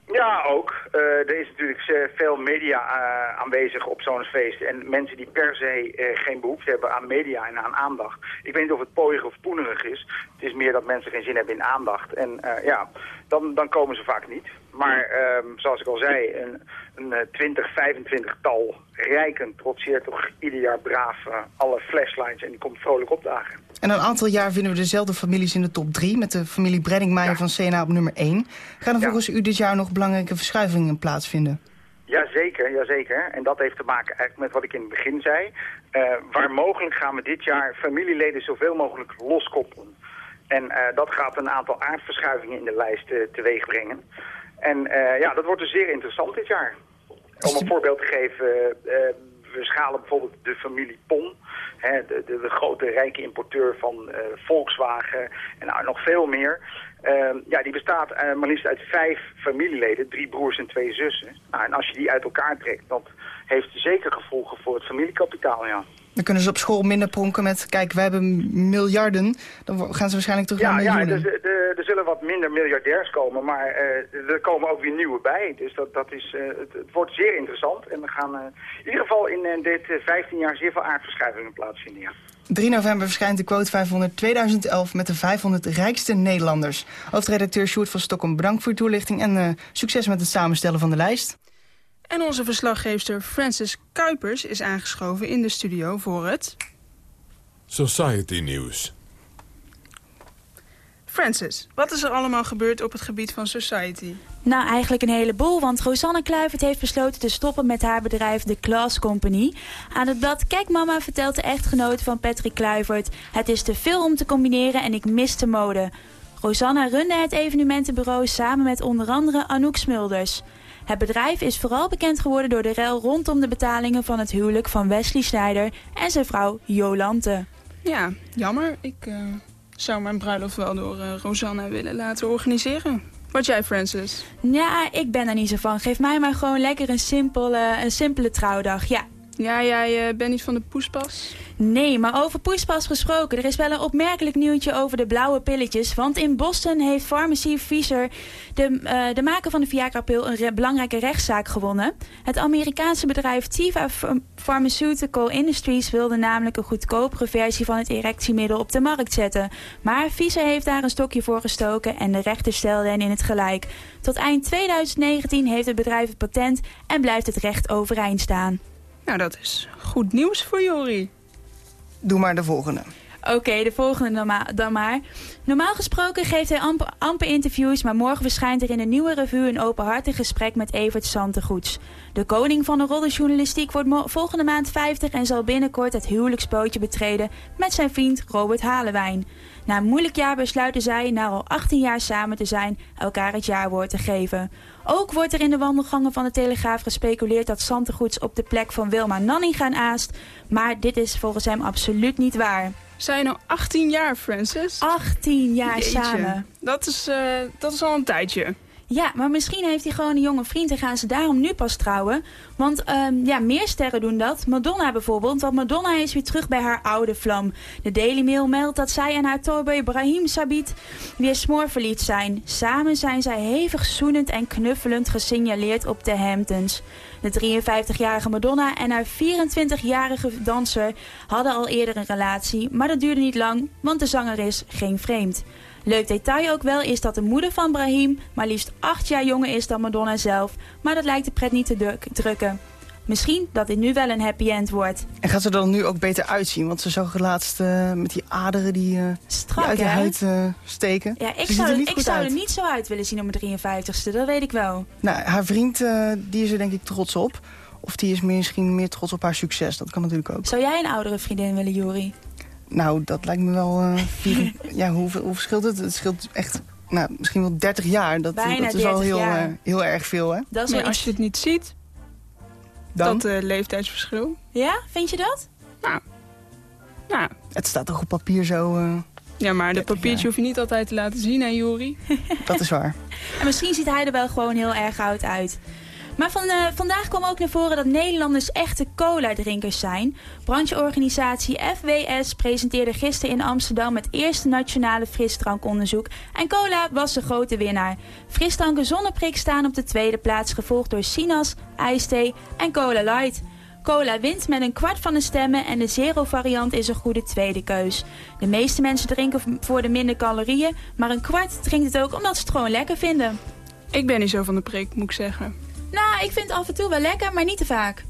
Ja, ook. Uh, er is natuurlijk veel media uh, aanwezig op zo'n feest. En mensen die per se geen behoefte hebben aan media en aan aandacht. Ik weet niet of het pooierig of poenerig is. Het is meer dat mensen geen zin hebben in aandacht. En ja, dan, dan komen ze vaak niet. Maar ehm, zoals ik al zei, een, een 20, 25 tal rijken trotseert toch ieder jaar braaf alle flashlights en die komt vrolijk opdagen. En een aantal jaar vinden we dezelfde families in de top 3... met de familie Breddingmeijer ja. van CNA op nummer 1. Gaan er ja. volgens u dit jaar nog belangrijke verschuivingen plaatsvinden? Jazeker, jazeker. En dat heeft te maken eigenlijk met wat ik in het begin zei. Uh, waar mogelijk gaan we dit jaar familieleden zoveel mogelijk loskoppelen. En uh, dat gaat een aantal aardverschuivingen in de lijst uh, teweeg brengen. En ja, dat wordt dus zeer interessant dit jaar. Om een voorbeeld te geven, we schalen bijvoorbeeld de familie Pon hè, de, de, de, grote rijke importeur van Volkswagen en nou, nog veel meer. Uh, ja, die bestaat maar liefst uit vijf familieleden, drie broers en twee zussen. Nou, en als je die uit elkaar trekt, dat heeft zeker gevolgen voor het familiekapitaal, ja. Dan kunnen ze op school minder pronken met, kijk, wij hebben miljarden. Dan gaan ze waarschijnlijk terug ja, naar miljoenen. Ja, er, er, er, zullen wat minder miljardairs komen, maar uh, er komen ook weer nieuwe bij. Dus dat, dat is, uh, het, het, wordt zeer interessant. En we gaan uh, in ieder geval in dit 15 jaar zeer veel aardverschuivingen plaatsvinden, ja. 3 november verschijnt de quote 500 2011 met de 500 rijkste Nederlanders. Hoofdredacteur Sjoerd van Stockholm, bedankt voor uw toelichting en succes met het samenstellen van de lijst. En onze verslaggever Francis Kuipers is aangeschoven in de studio voor het... Society News. Francis, wat is er allemaal gebeurd op het gebied van Society? Nou, eigenlijk een heleboel, want Rosanne Kluivert heeft besloten te stoppen met haar bedrijf The Class Company. Aan het blad Kijk Mama vertelt de echtgenoot van Patrick Kluivert... het is te veel om te combineren en ik mis de mode. Rosanne runde het evenementenbureau samen met onder andere Anouk Smulders... Het bedrijf is vooral bekend geworden door de rel rondom de betalingen van het huwelijk van Wesley Snyder en zijn vrouw Jolante. Ja, jammer. Ik uh, zou mijn bruiloft wel door uh, Rosanna willen laten organiseren. Wat jij, Francis? Ja, ik ben er niet zo van. Geef mij maar gewoon lekker een simpele, een simpele trouwdag. Ja, Ja, jij eh, bent niet van de poespas? Nee, maar over poespas gesproken. Er is wel een opmerkelijk nieuwtje over de blauwe pilletjes. Want in Boston heeft Pharmacy Pfizer, de, eh, de maker van de Viagra-pil, een belangrijke rechtszaak gewonnen. Het Amerikaanse bedrijf Teva Ph- Pharmaceutical Industries wilde namelijk een goedkopere versie van het erectiemiddel op de markt zetten. Maar Pfizer heeft daar een stokje voor gestoken en de rechter stelde hen in het gelijk. Tot eind 2019 heeft het bedrijf het patent en blijft het recht overeind staan. Nou, dat is goed nieuws voor Jori. Doe maar de volgende. Oké, de volgende dan maar. Normaal gesproken geeft hij amper, amper interviews, maar morgen verschijnt er in een nieuwe revue een openhartig gesprek met Evert Santegoeds. De koning van de roddeljournalistiek wordt volgende maand 50 en zal binnenkort het huwelijksbootje betreden met zijn vriend Robert Halewijn. Na een moeilijk jaar besluiten zij, na al 18 jaar samen te zijn, elkaar het jaarwoord te geven. Ook wordt er in de wandelgangen van de Telegraaf gespeculeerd dat Santegoeds op de plek van Wilma Nanning gaan aast, maar dit is volgens hem absoluut niet waar. Zijn nou 18 jaar, Francis? 18 jaar Jeetje. samen. Dat is, eh, dat is al een tijdje. Ja, maar misschien heeft hij gewoon een jonge vriend en gaan ze daarom nu pas trouwen. Want ehm, ja, meer sterren doen dat. Madonna bijvoorbeeld, want Madonna is weer terug bij haar oude vlam. De Daily Mail meldt dat zij en haar toyboy Brahim Sabit weer smoorverliefd zijn. Samen zijn zij hevig zoenend en knuffelend gesignaleerd op de Hamptons. De 53-jarige Madonna en haar 24-jarige danser hadden al eerder een relatie, maar dat duurde niet lang, want de zangeres ging vreemd. Leuk detail ook wel is dat de moeder van Brahim maar liefst acht jaar jonger is dan Madonna zelf, maar dat lijkt de pret niet te druk- drukken. Misschien dat dit nu wel een happy end wordt. En gaat ze er dan nu ook beter uitzien? Want ze zag het laatst eh, met die aderen die, eh, die uit de huid eh, steken. Ja, ik zou, er niet ik zou er niet zo uit willen zien op mijn 53ste, dat weet ik wel. Nou, haar vriend eh, die is er denk ik trots op. Of die is misschien meer trots op haar succes. Dat kan natuurlijk ook. Zou jij een oudere vriendin willen, Jori? Nou, dat lijkt me wel... eh, [LAUGHS] vier- ja, hoeveel, hoeveel scheelt het? Het scheelt echt... Nou, misschien wel 30 jaar. Dat, Bijna dat is wel 30 heel, jaar. eh, heel erg veel, hè? Dat is als je het niet ziet, Dan? dat eh, leeftijdsverschil. Ja, vind je dat? Nou, Het staat toch op papier zo... eh, ja, maar de 30 papiertje jaar. hoef je niet altijd te laten zien, hè, Jori? dat is waar. [LAUGHS] En misschien ziet hij er wel gewoon heel erg oud uit. Maar van, eh, vandaag kwam ook naar voren dat Nederlanders echte cola-drinkers zijn. Brancheorganisatie FWS presenteerde gisteren in Amsterdam het eerste nationale frisdrankonderzoek. En cola was de grote winnaar. Frisdranken zonder prik staan op de tweede plaats, gevolgd door Sinas, IJsthee en Cola Light. Cola wint met een kwart van de stemmen en de zero variant is een goede tweede keus. De meeste mensen drinken voor de minder calorieën, maar een kwart drinkt het ook omdat ze het gewoon lekker vinden. Ik ben niet zo van de prik, moet ik zeggen. Nou, ik vind het af en toe wel lekker, maar niet te vaak.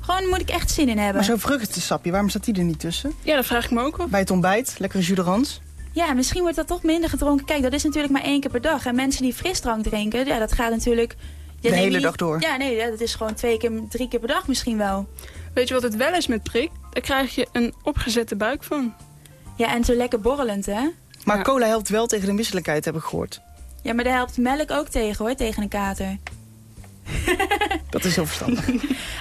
Gewoon moet ik echt zin in hebben. Maar zo'n vruchtensapje, waarom staat die er niet tussen? Ja, dat vraag ik me ook af. Bij het ontbijt, lekkere jus. Ja, misschien wordt dat toch minder gedronken. Kijk, dat is natuurlijk maar één keer per dag. En mensen die frisdrank drinken, ja, dat gaat natuurlijk... Ja, De nee, hele niet- dag door. Ja, nee, dat is gewoon twee keer, drie keer per dag misschien wel. Weet je wat het wel is met prik? Daar krijg je een opgezette buik van. Ja, en zo lekker borrelend, hè? Maar Ja. cola helpt wel tegen de misselijkheid, heb ik gehoord. Ja, maar daar helpt melk ook tegen, hoor, tegen een kater. [LAUGHS] Dat is heel verstandig. [LAUGHS]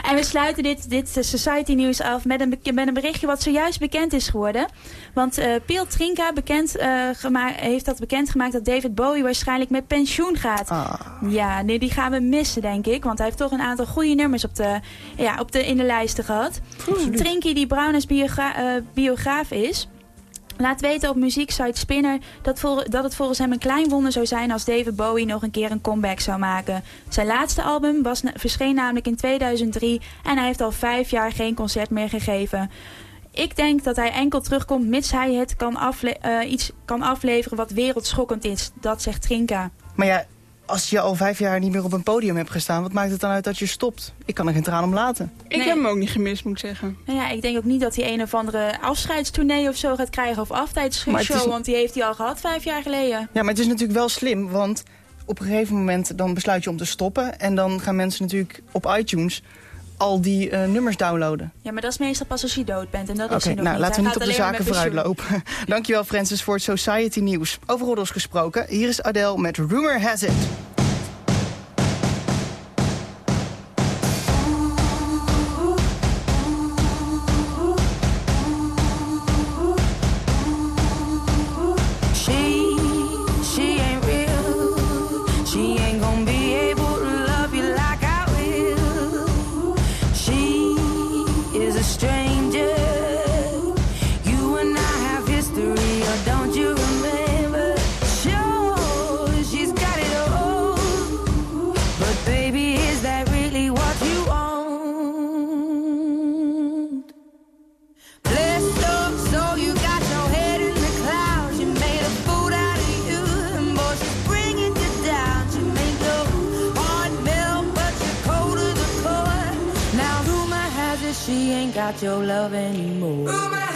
En we sluiten dit, dit eh, Society News af met een, met een berichtje wat zojuist bekend is geworden. Want eh Piel Trinka bekend, eh, heeft dat bekendgemaakt dat David Bowie waarschijnlijk met pensioen gaat. Ah. Ja, nee, die gaan we missen, denk ik. Want hij heeft toch een aantal goede nummers op de, ja, op de, in de lijsten gehad. Trinky, die Browners biogra biograaf is... Laat weten op muzieksite Spinner dat, dat het volgens hem een klein wonder zou zijn als David Bowie nog een keer een comeback zou maken. Zijn laatste album was, verscheen namelijk in 2003 en hij heeft al vijf jaar geen concert meer gegeven. Ik denk dat hij enkel terugkomt mits hij het kan eh, iets kan afleveren wat wereldschokkend is. Dat zegt Trinka. Maar ja, als je al vijf jaar niet meer op een podium hebt gestaan... wat maakt het dan uit dat je stopt? Ik kan er geen traan om laten. Ik Nee. heb hem ook niet gemist, moet ik zeggen. Nou ja, ik denk ook niet dat hij een of andere afscheidstournee of zo gaat krijgen. Of is- want die heeft hij al gehad vijf jaar geleden. Ja, maar het is natuurlijk wel slim, want op een gegeven moment... dan besluit je om te stoppen en dan gaan mensen natuurlijk op iTunes... al die eh, nummers downloaden. Ja, maar dat is meestal pas als je dood bent. En dat Oké, is nou niet. laten we niet op de zaken vooruit lopen. [LAUGHS] Dankjewel Francis voor het Society Nieuws. Over roddels gesproken, hier is Adele met Rumor Has It. without your love anymore.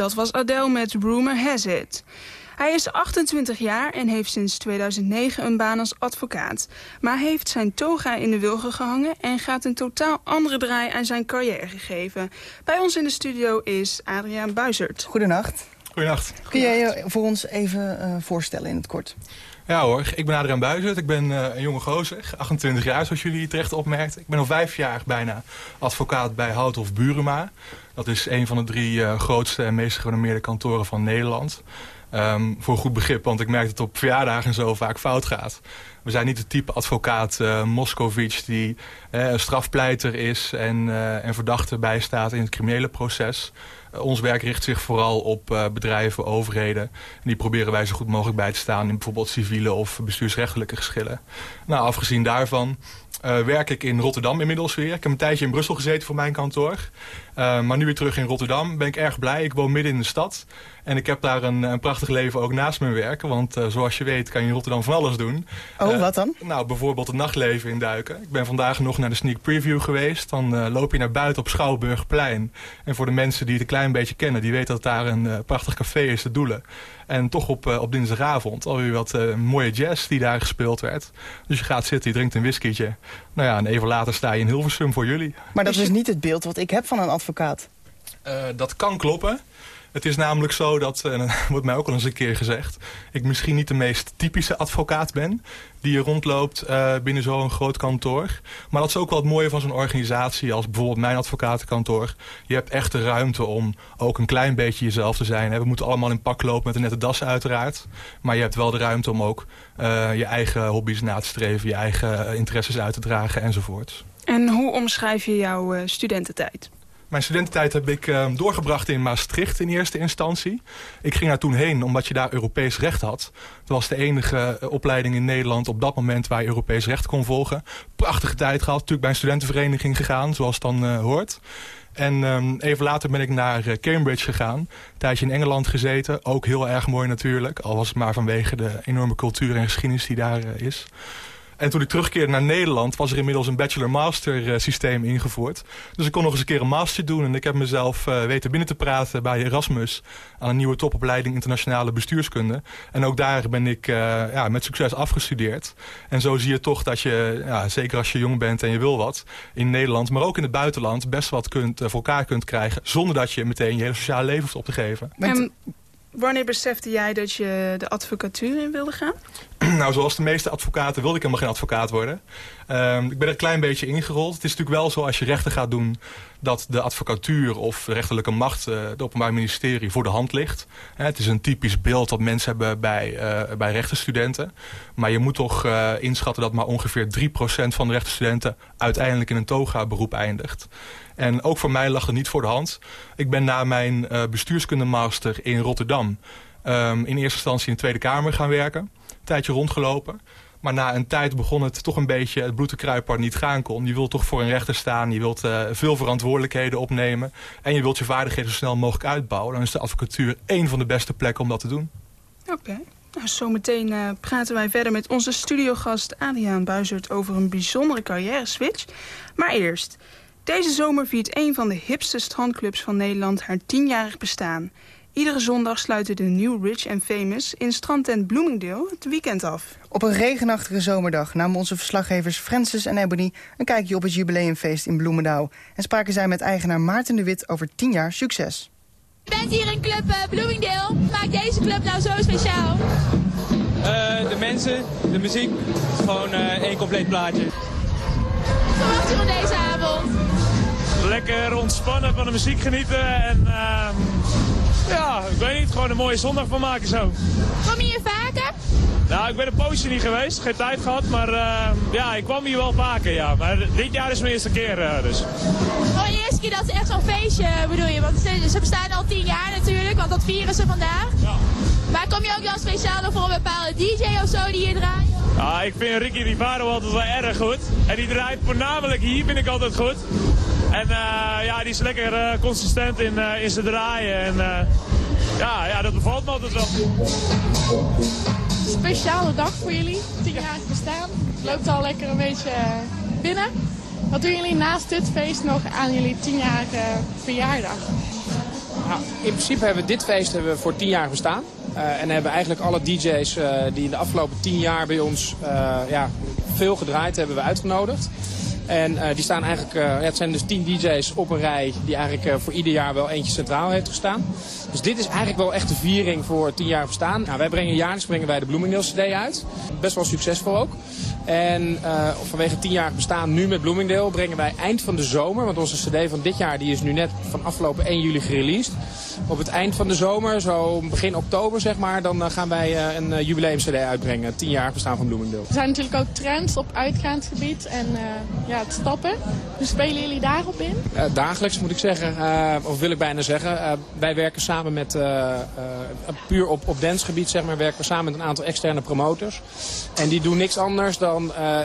Dat was Adele met Rumor Has It. Hij is 28 jaar en heeft sinds 2009 een baan als advocaat. Maar heeft zijn toga in de wilgen gehangen en gaat een totaal andere draai aan zijn carrière gegeven. Bij ons in de studio is Adriaan Buizert. Goedenacht. Goedenacht. Kun jij je voor ons even uh, voorstellen in het kort? Ja hoor, ik ben Adriaan Buizert. Ik ben uh, een jonge gozer, 28 jaar zoals jullie terecht opmerkt. Ik ben al vijf jaar bijna advocaat bij Houthof Burema. Dat is een van de drie uh, grootste en meest gerenommeerde kantoren van Nederland. Um, voor goed begrip, want ik merk dat het op verjaardagen zo vaak fout gaat. We zijn niet het type advocaat uh, Moscovic die uh, een strafpleiter is en, en verdachte bijstaat in het criminele proces. Ons werk richt zich vooral op bedrijven, overheden. En die proberen wij zo goed mogelijk bij te staan in bijvoorbeeld civiele of bestuursrechtelijke geschillen. Nou, afgezien daarvan werk ik in Rotterdam inmiddels weer. Ik heb een tijdje in Brussel gezeten voor mijn kantoor. maar nu weer terug in Rotterdam ben ik erg blij. Ik woon midden in de stad. En ik heb daar een, een prachtig leven ook naast mijn werk. Want uh, zoals je weet kan je in Rotterdam van alles doen. Oh, wat dan? Nou, bijvoorbeeld het nachtleven induiken. Ik ben vandaag nog naar de sneak preview geweest. Dan loop je naar buiten op Schouwburgplein. En voor de mensen die het een klein beetje kennen... die weten dat daar een prachtig café is, de Doelen. En toch op, op dinsdagavond alweer wat mooie jazz die daar gespeeld werd. Dus je gaat zitten, je drinkt een whiskietje. Nou ja, en even later sta je in Hilversum voor jullie. Maar dat is niet het beeld wat ik heb van een advocaat. dat kan kloppen. Het is namelijk zo dat, en dat [LAUGHS] wordt mij ook al eens een keer gezegd... ik misschien niet de meest typische advocaat ben... die je rondloopt uh, binnen zo'n groot kantoor. Maar dat is ook wel het mooie van zo'n organisatie... als bijvoorbeeld mijn advocatenkantoor. Je hebt echt de ruimte om ook een klein beetje jezelf te zijn. We moeten allemaal in pak lopen met een nette das uiteraard. Maar je hebt wel de ruimte om ook uh, je eigen hobby's na te streven... je eigen interesses uit te dragen enzovoort. En hoe omschrijf je jouw studententijd? Mijn studententijd heb ik uh, doorgebracht in Maastricht in eerste instantie. Ik ging daar toen heen omdat je daar Europees recht had. Het was de enige uh, opleiding in Nederland op dat moment waar je Europees recht kon volgen. Prachtige tijd gehad, natuurlijk bij een studentenvereniging gegaan, zoals het dan uh, hoort. En um, even later ben ik naar uh, Cambridge gegaan. Een tijdje in Engeland gezeten. Ook heel erg mooi natuurlijk. Al was het maar vanwege de enorme cultuur en geschiedenis die daar is. En toen ik terugkeerde naar Nederland was er inmiddels een bachelor-master systeem ingevoerd. Dus ik kon nog eens een keer een master doen. En ik heb mezelf uh, weten binnen te praten bij Erasmus aan een nieuwe topopleiding internationale bestuurskunde. En ook daar ben ik uh, ja, met succes afgestudeerd. En zo zie je toch dat je, ja, zeker als je jong bent en je wil wat, in Nederland, maar ook in het buitenland, best wat kunt, uh, voor elkaar kunt krijgen. Zonder dat je meteen je hele sociale leven hoeft op te geven. En wanneer besefte jij dat je de advocatuur in wilde gaan? [CLEARS THROAT] nou, zoals de meeste advocaten wilde ik helemaal geen advocaat worden. Um, ik ben er een klein beetje ingerold. Het is natuurlijk wel zo als je rechten gaat doen... dat de advocatuur of de rechterlijke macht, uh, het Openbaar Ministerie, voor de hand ligt. He, het is een typisch beeld dat mensen hebben bij, uh, bij rechtenstudenten. Maar je moet toch uh, inschatten dat maar ongeveer 3% van de rechtenstudenten... uiteindelijk in een toga-beroep eindigt. En ook voor mij lag het niet voor de hand. Ik ben na mijn bestuurskundemaster in Rotterdam... Um, in eerste instantie in de Tweede Kamer gaan werken. Een tijdje rondgelopen. Maar na een tijd begon het toch een beetje het bloed te kruipen niet gaan kon. Je wilt toch voor een rechter staan, je wilt uh, veel verantwoordelijkheden opnemen... en je wilt je vaardigheden zo snel mogelijk uitbouwen. Dan is de advocatuur één van de beste plekken om dat te doen. Oké. Okay. Nou, zometeen uh, praten wij verder met onze studiogast Adriaan Buizert... over een bijzondere carrière-switch. Maar eerst... Deze zomer viert een van de hipste strandclubs van Nederland haar tienjarig bestaan... Iedere zondag sluiten de New Rich and Famous in strandtent Bloomingdale het weekend af. Op een regenachtige zomerdag namen onze verslaggevers Francis en Ebony... een kijkje op het jubileumfeest in Bloemendaal... en spraken zij met eigenaar Maarten de Wit over 10 jaar succes. Je bent hier in Club uh, Bloomingdale. Maakt deze club nou zo speciaal? Uh, de mensen, de muziek, gewoon uh, één compleet plaatje. Wat verwacht u van deze avond? Lekker ontspannen, van de muziek genieten en... Uh, ja, ik weet niet, gewoon een mooie zondag van maken zo. Kom je hier vaker? Nou, ik ben een poosje niet geweest, geen tijd gehad, maar uh, ja, ik kwam hier wel vaker, ja. Maar dit jaar is mijn eerste keer, uh, dus. Gewoon de eerste keer dat ze echt zo'n feestje bedoel je, want ze, ze, bestaan al tien jaar natuurlijk, want dat vieren ze vandaag. Ja. Maar kom je ook wel speciaal voor een bepaalde DJ of zo die hier draait? Ja, ik vind Ricky Rivaro altijd wel erg goed. En die draait voornamelijk hier, vind ik altijd goed. En uh, ja, die is lekker uh, consistent in, uh, in zijn draaien. En ja, ja, dat bevalt me altijd wel. Speciale dag voor jullie, tien jaar bestaan. Het loopt al lekker een beetje binnen. Wat doen jullie naast dit feest nog aan jullie tienjarige verjaardag? Nou, in principe hebben we dit feest hebben we voor tien jaar bestaan. Uh, en hebben eigenlijk alle DJ's uh, die in de afgelopen tien jaar bij ons uh, ja, veel gedraaid hebben we uitgenodigd. En uh, die staan eigenlijk, ja, het zijn dus tien DJ's op een rij die eigenlijk uh, voor ieder jaar wel eentje centraal heeft gestaan. Dus dit is eigenlijk wel echt de viering voor tien jaar bestaan. Nou, wij brengen jaarlijks brengen wij de Bloomingdale CD uit. Best wel succesvol ook. En vanwege tien jaar bestaan nu met Bloomingdale brengen wij eind van de zomer, want onze CD van dit jaar die is nu net van afgelopen 1 juli gereleased. Op het eind van de zomer, zo begin oktober zeg maar, dan gaan wij een jubileum CD uitbrengen. Tien jaar bestaan van Bloomingdale. Er zijn natuurlijk ook trends op uitgaand gebied en ja, het stappen. Hoe spelen jullie daarop in? Dagelijks moet ik zeggen, of wil ik bijna zeggen. Wij werken samen met, puur op, op dansgebied zeg maar, werken we samen met een aantal externe promotors. En die doen niks anders dan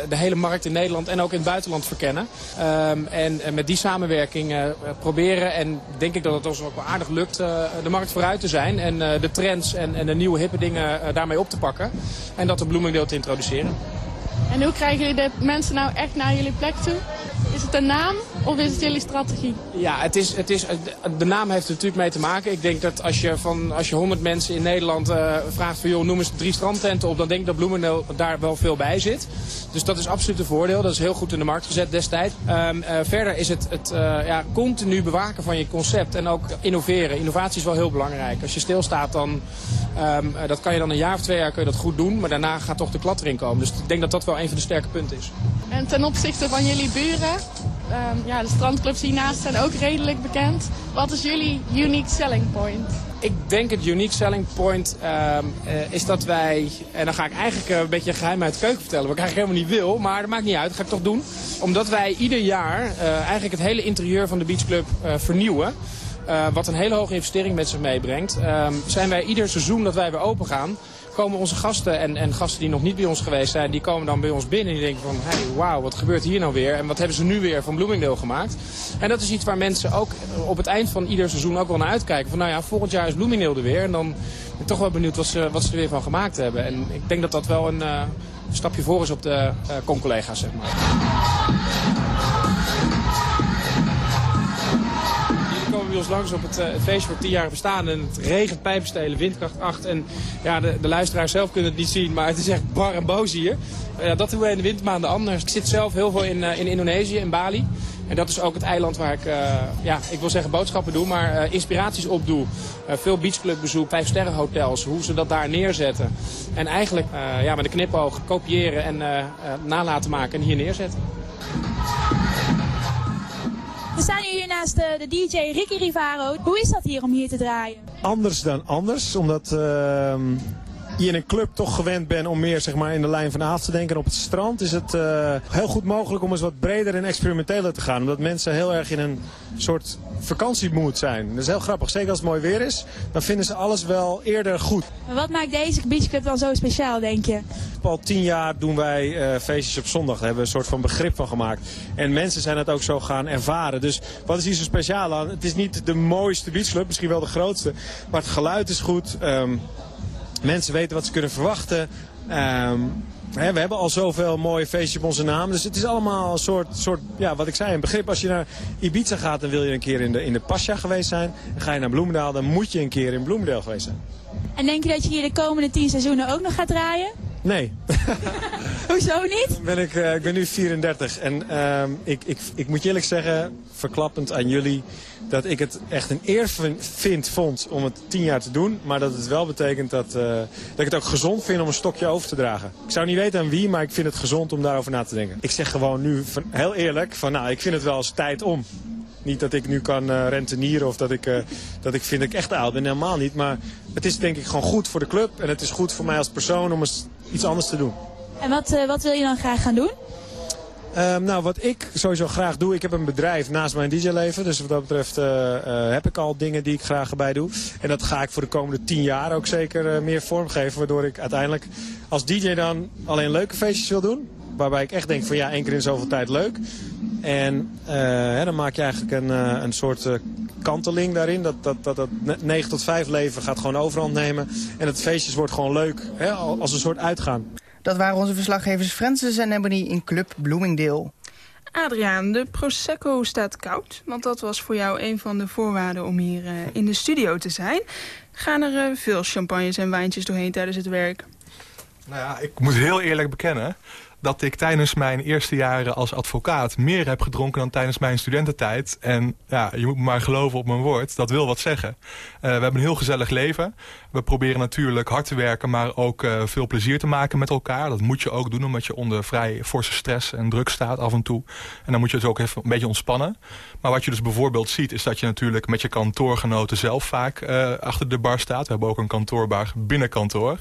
de hele markt in Nederland en ook in het buitenland verkennen. Um, en, met die samenwerking proberen, en denk ik dat het ons ook wel aardig lukt, de markt vooruit te zijn. En de trends en, en de nieuwe hippe dingen daarmee op te pakken. En dat de Bloomingdale te introduceren. En hoe krijgen jullie de mensen nou echt naar jullie plek toe? Is het een naam of is het jullie strategie? Ja, het is, het is, de naam heeft er natuurlijk mee te maken. Ik denk dat als je, van, als je 100 mensen in Nederland uh, vraagt van joh, noem eens drie strandtenten op, dan denk ik dat Bloemendaal daar wel veel bij zit. Dus dat is absoluut een voordeel. Dat is heel goed in de markt gezet destijds. Um, uh, verder is het, het uh, ja, continu bewaken van je concept en ook innoveren. Innovatie is wel heel belangrijk. Als je stilstaat, dan um, dat kan je dan een jaar of twee jaar kun je dat goed doen. Maar daarna gaat toch de klat erin komen. Dus ik denk dat dat wel een van de sterke punten is. En ten opzichte van jullie buren, Ehm, ja, de strandclubs hiernaast zijn ook redelijk bekend. Wat is jullie unique selling point? Ik denk het unique selling point ehm, eh, is dat wij... En dan ga ik eigenlijk eh, een beetje geheim uit de keuken vertellen. Wat ik eigenlijk helemaal niet wil, maar dat maakt niet uit. Dat ga ik toch doen. Omdat wij ieder jaar eh, eigenlijk het hele interieur van de beachclub eh, vernieuwen. Wat een hele hoge investering met zich meebrengt. Ehm, zijn wij ieder seizoen dat wij weer open gaan komen onze gasten en, en gasten die nog niet bij ons geweest zijn, die komen dan bij ons binnen en die denken van, hey, wauw, wat gebeurt hier nou weer? En wat hebben ze nu weer van Bloomingdale gemaakt? En dat is iets waar mensen ook op het eind van ieder seizoen ook wel naar uitkijken. Van nou ja, volgend jaar is Bloomingdale er weer en dan ben ik toch wel benieuwd wat ze, wat ze er weer van gemaakt hebben. En ik denk dat dat wel een uh, stapje voor is op de uh, con-collega's, zeg maar. Ons langs op het, het feestje voor 10 jaar bestaan. En het regent pijpenstelen, windkracht 8. En ja, de, de luisteraars zelf kunnen het niet zien, maar het is echt bar en boos hier. Uh, dat doen we in de wintermaanden anders. Ik zit zelf heel veel in, uh, in Indonesië, in Bali. En dat is ook het eiland waar ik, ja, ik wil zeggen boodschappen doe, maar inspiraties op doe. veel beachclubbezoek, vijf sterren hotels, hoe ze dat daar neerzetten. En eigenlijk ja, met een knipoog kopiëren en nalaten maken en hier neerzetten. We staan hier naast de, de, DJ Ricky Rivaro. Hoe is dat hier om hier te draaien? Anders dan anders, omdat uh, je in een club toch gewend bent om meer zeg maar, in de lijn van avond te denken. op het strand is het uh, heel goed mogelijk om eens wat breder en experimenteler te gaan. Omdat mensen heel erg in een soort vakantiemoed zijn. Dat is heel grappig. Zeker als het mooi weer is, dan vinden ze alles wel eerder goed. Maar wat maakt deze beachclub dan zo speciaal, denk je? Al tien jaar doen wij uh, feestjes op zondag. Daar hebben we een soort van begrip van gemaakt. En mensen zijn het ook zo gaan ervaren. Dus wat is hier zo speciaal aan? Het is niet de mooiste beachclub, misschien wel de grootste. Maar het geluid is goed. Um, mensen weten wat ze kunnen verwachten. Um, He, we hebben al zoveel mooie feestjes op onze naam. Dus het is allemaal een soort, soort, ja, wat ik zei, een begrip. Als je naar Ibiza gaat, dan wil je een keer in de, in de Pascha geweest zijn. En ga je naar Bloemendaal, dan moet je een keer in Bloemendaal geweest zijn. En denk je dat je hier de komende tien seizoenen ook nog gaat draaien? Nee. [LAUGHS] Hoezo niet? Ben ik, uh, ik ben nu 34 en uh, ik, ik, ik moet je eerlijk zeggen, verklappend aan jullie, dat ik het echt een eer vind, vond om het tien jaar te doen. Maar dat het wel betekent dat, uh, dat ik het ook gezond vind om een stokje over te dragen. Ik zou niet weten aan wie, maar ik vind het gezond om daarover na te denken. Ik zeg gewoon nu heel eerlijk van nou, ik vind het wel eens tijd om. Niet dat ik nu kan uh, rentenieren of dat ik, uh, dat ik vind dat ik echt oud ben. Helemaal niet. Maar het is denk ik gewoon goed voor de club. En het is goed voor mij als persoon om eens iets anders te doen. En wat, wat wil je dan graag gaan doen? Um, nou, wat ik sowieso graag doe, ik heb een bedrijf naast mijn DJ-leven. Dus wat dat betreft uh, uh, heb ik al dingen die ik graag erbij doe. En dat ga ik voor de komende tien jaar ook zeker uh, meer vormgeven. Waardoor ik uiteindelijk als DJ dan alleen leuke feestjes wil doen. Waarbij ik echt denk van ja, één keer in zoveel tijd leuk. En hè, dan maak je eigenlijk een, een soort kanteling daarin. Dat, dat, dat, dat 9 tot 5 leven gaat gewoon overhand nemen. En het feestjes wordt gewoon leuk, hè, als een soort uitgaan. Dat waren onze verslaggevers Francis en Ebony in Club Bloomingdale. Adriaan, de Prosecco staat koud. Want dat was voor jou een van de voorwaarden om hier uh, in de studio te zijn. Gaan er uh, veel champagnes en wijntjes doorheen tijdens het werk? Nou ja, ik moet heel eerlijk bekennen dat ik tijdens mijn eerste jaren als advocaat meer heb gedronken dan tijdens mijn studententijd. En ja, je moet maar geloven op mijn woord, dat wil wat zeggen. Uh, we hebben een heel gezellig leven. We proberen natuurlijk hard te werken, maar ook uh, veel plezier te maken met elkaar. Dat moet je ook doen, omdat je onder vrij forse stress en druk staat af en toe. En dan moet je dus ook even een beetje ontspannen. Maar wat je dus bijvoorbeeld ziet, is dat je natuurlijk met je kantoorgenoten zelf vaak uh, achter de bar staat. We hebben ook een kantoorbar binnen kantoor.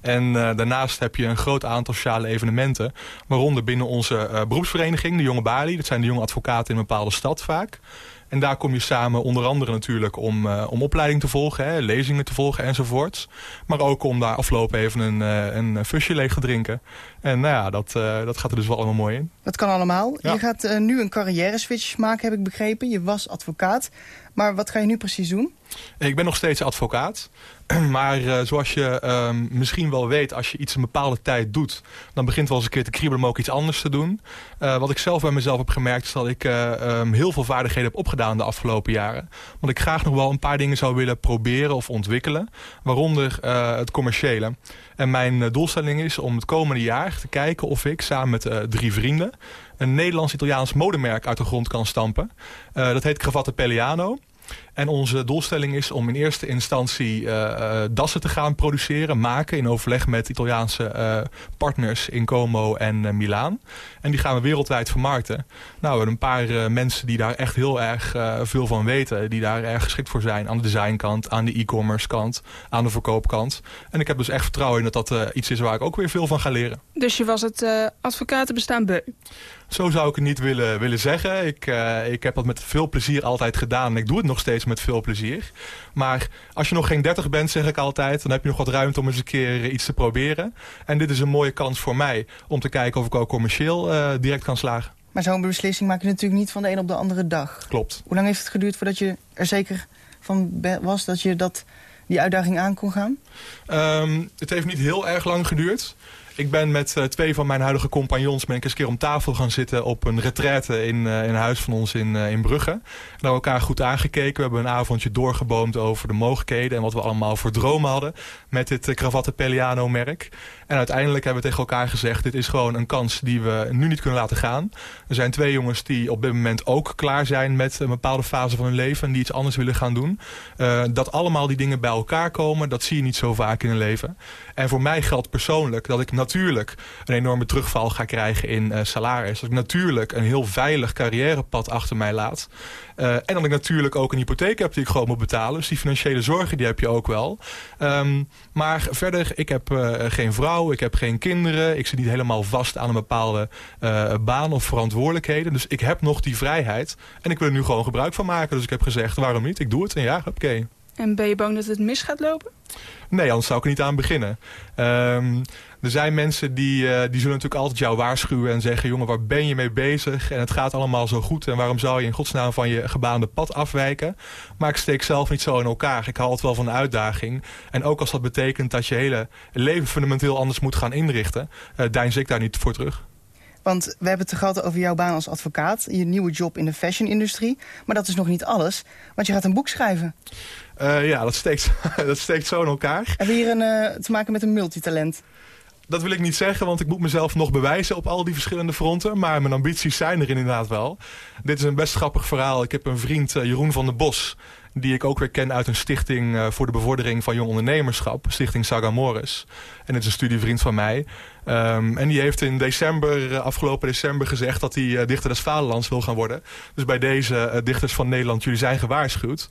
En uh, daarnaast heb je een groot aantal sociale evenementen. Waaronder binnen onze uh, beroepsvereniging, de Jonge Bali. Dat zijn de jonge advocaten in een bepaalde stad vaak. En daar kom je samen onder andere natuurlijk om, uh, om opleiding te volgen, hè, lezingen te volgen enzovoorts. Maar ook om daar aflopen even een, uh, een fusje leeg te drinken. En nou ja, dat, uh, dat gaat er dus wel allemaal mooi in. Dat kan allemaal. Ja. Je gaat nu een carrière switch maken, heb ik begrepen. Je was advocaat. Maar wat ga je nu precies doen? Ik ben nog steeds advocaat. [CLEARS THROAT] Maar uh, zoals je uh, misschien wel weet, als je iets een bepaalde tijd doet... dan begint wel eens een keer te kriebelen om ook iets anders te doen. Uh, wat ik zelf bij mezelf heb gemerkt... is dat ik um, heel veel vaardigheden heb opgedaan de afgelopen jaren. Want ik graag nog wel een paar dingen zou willen proberen of ontwikkelen. Waaronder het commerciële. En mijn doelstelling is om het komende jaar te kijken of ik samen met drie vrienden... een Nederlands-Italiaans modemerk uit de grond kan stampen. dat heet Cravatte Pelliano. En onze doelstelling is om in eerste instantie uh, dassen te gaan produceren, maken... in overleg met Italiaanse uh, partners in Como en uh, Milaan. En die gaan we wereldwijd vermarkten. Nou, we hebben een paar mensen die daar echt heel erg veel van weten. Die daar erg geschikt voor zijn. Aan de designkant, aan de e-commerce kant, aan de verkoopkant. En ik heb dus echt vertrouwen in dat dat iets is waar ik ook weer veel van ga leren. Dus je was het advocatenbestaan beu? Zo zou ik het niet willen, willen zeggen. Ik, ik heb dat met veel plezier altijd gedaan. En ik doe het nog steeds met veel plezier. Maar als je nog geen 30 bent, zeg ik altijd... dan heb je nog wat ruimte om eens een keer iets te proberen. En dit is een mooie kans voor mij... om te kijken of ik ook commercieel uh, direct kan slagen. Maar zo'n beslissing maak je natuurlijk niet van de een op de andere dag. Klopt. Hoe lang heeft het geduurd voordat je er zeker van was... dat je dat, die uitdaging aan kon gaan? Um, het heeft niet heel erg lang geduurd. Ik ben met uh, twee van mijn huidige compagnons ben eens een keer om tafel gaan zitten op een retraite in, uh, in een huis van ons in, uh, in Brugge. En hebben elkaar goed aangekeken. We hebben een avondje doorgeboomd over de mogelijkheden en wat we allemaal voor dromen hadden met dit Cravatte Pelliano merk. En uiteindelijk hebben we tegen elkaar gezegd, dit is gewoon een kans die we nu niet kunnen laten gaan. Er zijn twee jongens die op dit moment ook klaar zijn met een bepaalde fase van hun leven en die iets anders willen gaan doen. dat allemaal die dingen bij elkaar komen, dat zie je niet zo vaak in een leven. En voor mij geldt persoonlijk dat ik natuurlijk een enorme terugval ga krijgen in uh, salaris. Dat ik natuurlijk een heel veilig carrièrepad achter mij laat. Uh, en dat ik natuurlijk ook een hypotheek heb die ik gewoon moet betalen. Dus die financiële zorgen die heb je ook wel. Um, maar verder, ik heb uh, geen vrouw, ik heb geen kinderen. Ik zit niet helemaal vast aan een bepaalde baan of verantwoordelijkheden. Dus ik heb nog die vrijheid. En ik wil er nu gewoon gebruik van maken. Dus ik heb gezegd, waarom niet? Ik doe het en ja, oké. En ben je bang dat het mis gaat lopen? Nee, anders zou ik er niet aan beginnen. Um, er zijn mensen die, uh, die zullen natuurlijk altijd jou waarschuwen en zeggen... jongen, waar ben je mee bezig? En het gaat allemaal zo goed. En waarom zou je in godsnaam van je gebaande pad afwijken? Maar ik steek zelf niet zo in elkaar. Ik hou het wel van een uitdaging. En ook als dat betekent dat je hele leven fundamenteel anders moet gaan inrichten... Uh, deins ik daar niet voor terug. Want we hebben het gehad over jouw baan als advocaat. Je nieuwe job in de fashion-industrie. Maar dat is nog niet alles. Want je gaat een boek schrijven. Uh, ja, dat steekt, [LAUGHS] dat steekt zo in elkaar. Hebben we hier een, uh, te maken met een multitalent? Dat wil ik niet zeggen, want ik moet mezelf nog bewijzen op al die verschillende fronten. Maar mijn ambities zijn er inderdaad wel. Dit is een best grappig verhaal. Ik heb een vriend, uh, Jeroen van der Bos die ik ook weer ken uit een stichting voor de bevordering van jong ondernemerschap. Stichting Saga Morris. En het is een studievriend van mij. Um, en die heeft in december, uh, afgelopen december gezegd dat hij uh, dichter des vaderlands wil gaan worden. Dus bij deze dichters van Nederland, jullie zijn gewaarschuwd.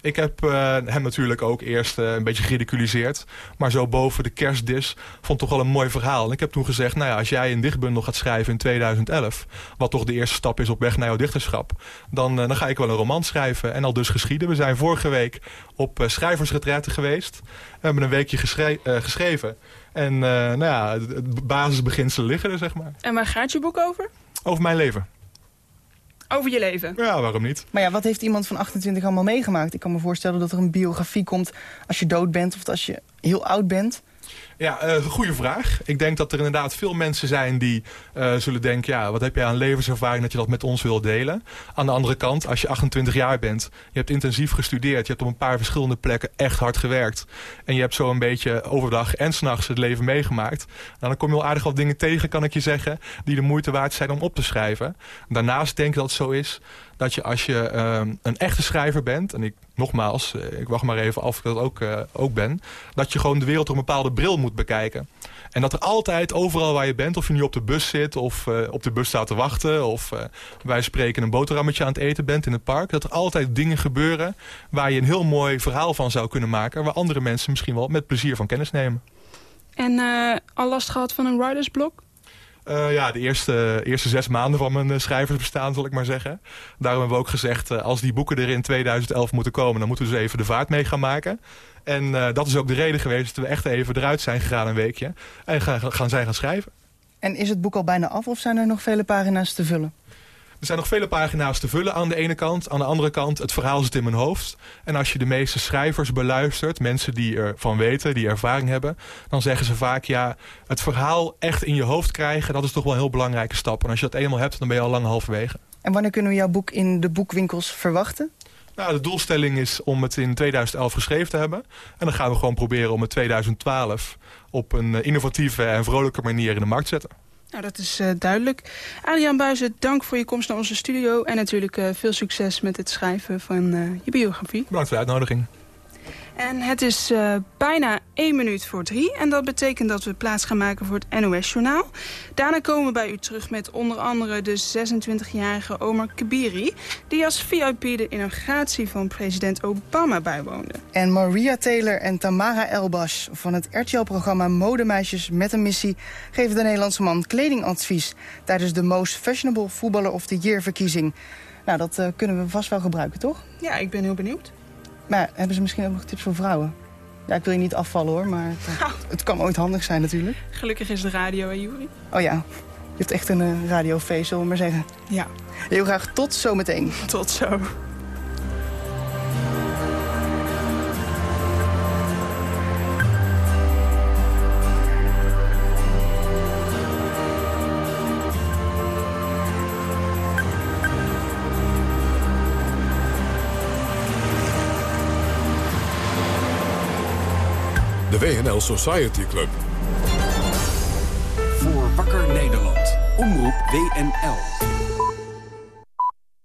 Ik heb hem natuurlijk ook eerst een beetje geridiculiseerd. Maar zo boven de kerstdis vond toch wel een mooi verhaal. En ik heb toen gezegd, nou ja, als jij een dichtbundel gaat schrijven in 2011... wat toch de eerste stap is op weg naar jouw dichterschap... dan, dan ga ik wel een roman schrijven. En al dus geschieden. We zijn vorige week op schrijversretretten geweest. We hebben een weekje geschre geschreven. En nou ja, het basisbeginselen liggen er, zeg maar. En waar gaat je boek over? Over mijn leven. Over je leven? Ja, waarom niet? Maar ja, wat heeft iemand van 28 allemaal meegemaakt? Ik kan me voorstellen dat er een biografie komt als je dood bent of als je heel oud bent. Ja, uh, goede vraag. Ik denk dat er inderdaad veel mensen zijn die uh, zullen denken... ja, wat heb jij aan levenservaring dat je dat met ons wil delen? Aan de andere kant, als je 28 jaar bent... je hebt intensief gestudeerd, je hebt op een paar verschillende plekken echt hard gewerkt... en je hebt zo een beetje overdag en s'nachts het leven meegemaakt... Nou, dan kom je al aardig wat dingen tegen, kan ik je zeggen... die de moeite waard zijn om op te schrijven. Daarnaast denk ik dat het zo is dat je als je uh, een echte schrijver bent... en ik nogmaals, uh, ik wacht maar even af of ik dat ook, uh, ook ben... dat je gewoon de wereld door een bepaalde bril moet bekijken. En dat er altijd, overal waar je bent, of je nu op de bus zit... of uh, op de bus staat te wachten... of wij spreken een boterhammetje aan het eten bent in het park... dat er altijd dingen gebeuren waar je een heel mooi verhaal van zou kunnen maken... waar andere mensen misschien wel met plezier van kennis nemen. En al last gehad van een writersblok? Uh, ja, de eerste, eerste zes maanden van mijn uh, schrijversbestaan, zal ik maar zeggen. Daarom hebben we ook gezegd, uh, als die boeken er in 2011 moeten komen... dan moeten we dus even de vaart mee gaan maken. En dat is ook de reden geweest dat we echt even eruit zijn gegaan een weekje. En gaan, gaan zijn gaan schrijven. En is het boek al bijna af of zijn er nog vele pagina's te vullen? Er zijn nog vele pagina's te vullen aan de ene kant. Aan de andere kant, het verhaal zit in mijn hoofd. En als je de meeste schrijvers beluistert, mensen die ervan weten, die ervaring hebben... dan zeggen ze vaak, ja, het verhaal echt in je hoofd krijgen... dat is toch wel een heel belangrijke stap. En als je dat eenmaal hebt, dan ben je al lang halverwege. En wanneer kunnen we jouw boek in de boekwinkels verwachten? Nou, de doelstelling is om het in 2011 geschreven te hebben. En dan gaan we gewoon proberen om het 2012 op een innovatieve en vrolijke manier in de markt te zetten. Nou, dat is uh, duidelijk. Adriaan Buizen, dank voor je komst naar onze studio. En natuurlijk uh, veel succes met het schrijven van uh, je biografie. Bedankt voor de uitnodiging. En het is uh, bijna 1 minuut voor 3. En dat betekent dat we plaats gaan maken voor het NOS-journaal. Daarna komen we bij u terug met onder andere de 26-jarige Omar Kabiri... die als VIP de inauguratie van president Obama bijwoonde. En Maria Taylor en Tamara Elbas van het RTL-programma Modemeisjes met een missie... geven de Nederlandse man kledingadvies... tijdens de Most Fashionable Voetballer of the Year-verkiezing. Nou, dat uh, kunnen we vast wel gebruiken, toch? Ja, ik ben heel benieuwd. Maar hebben ze misschien ook nog tips voor vrouwen? Ja, ik wil je niet afvallen hoor, maar het, [LAUGHS] uh, het kan ooit handig zijn natuurlijk. Gelukkig is de radio, hè Juri? Oh ja, je hebt echt een uh, radiofeest, zullen we maar zeggen. Ja. Heel graag tot zometeen. Tot zo. WNL Society Club. Voor Wakker Nederland. Omroep WNL.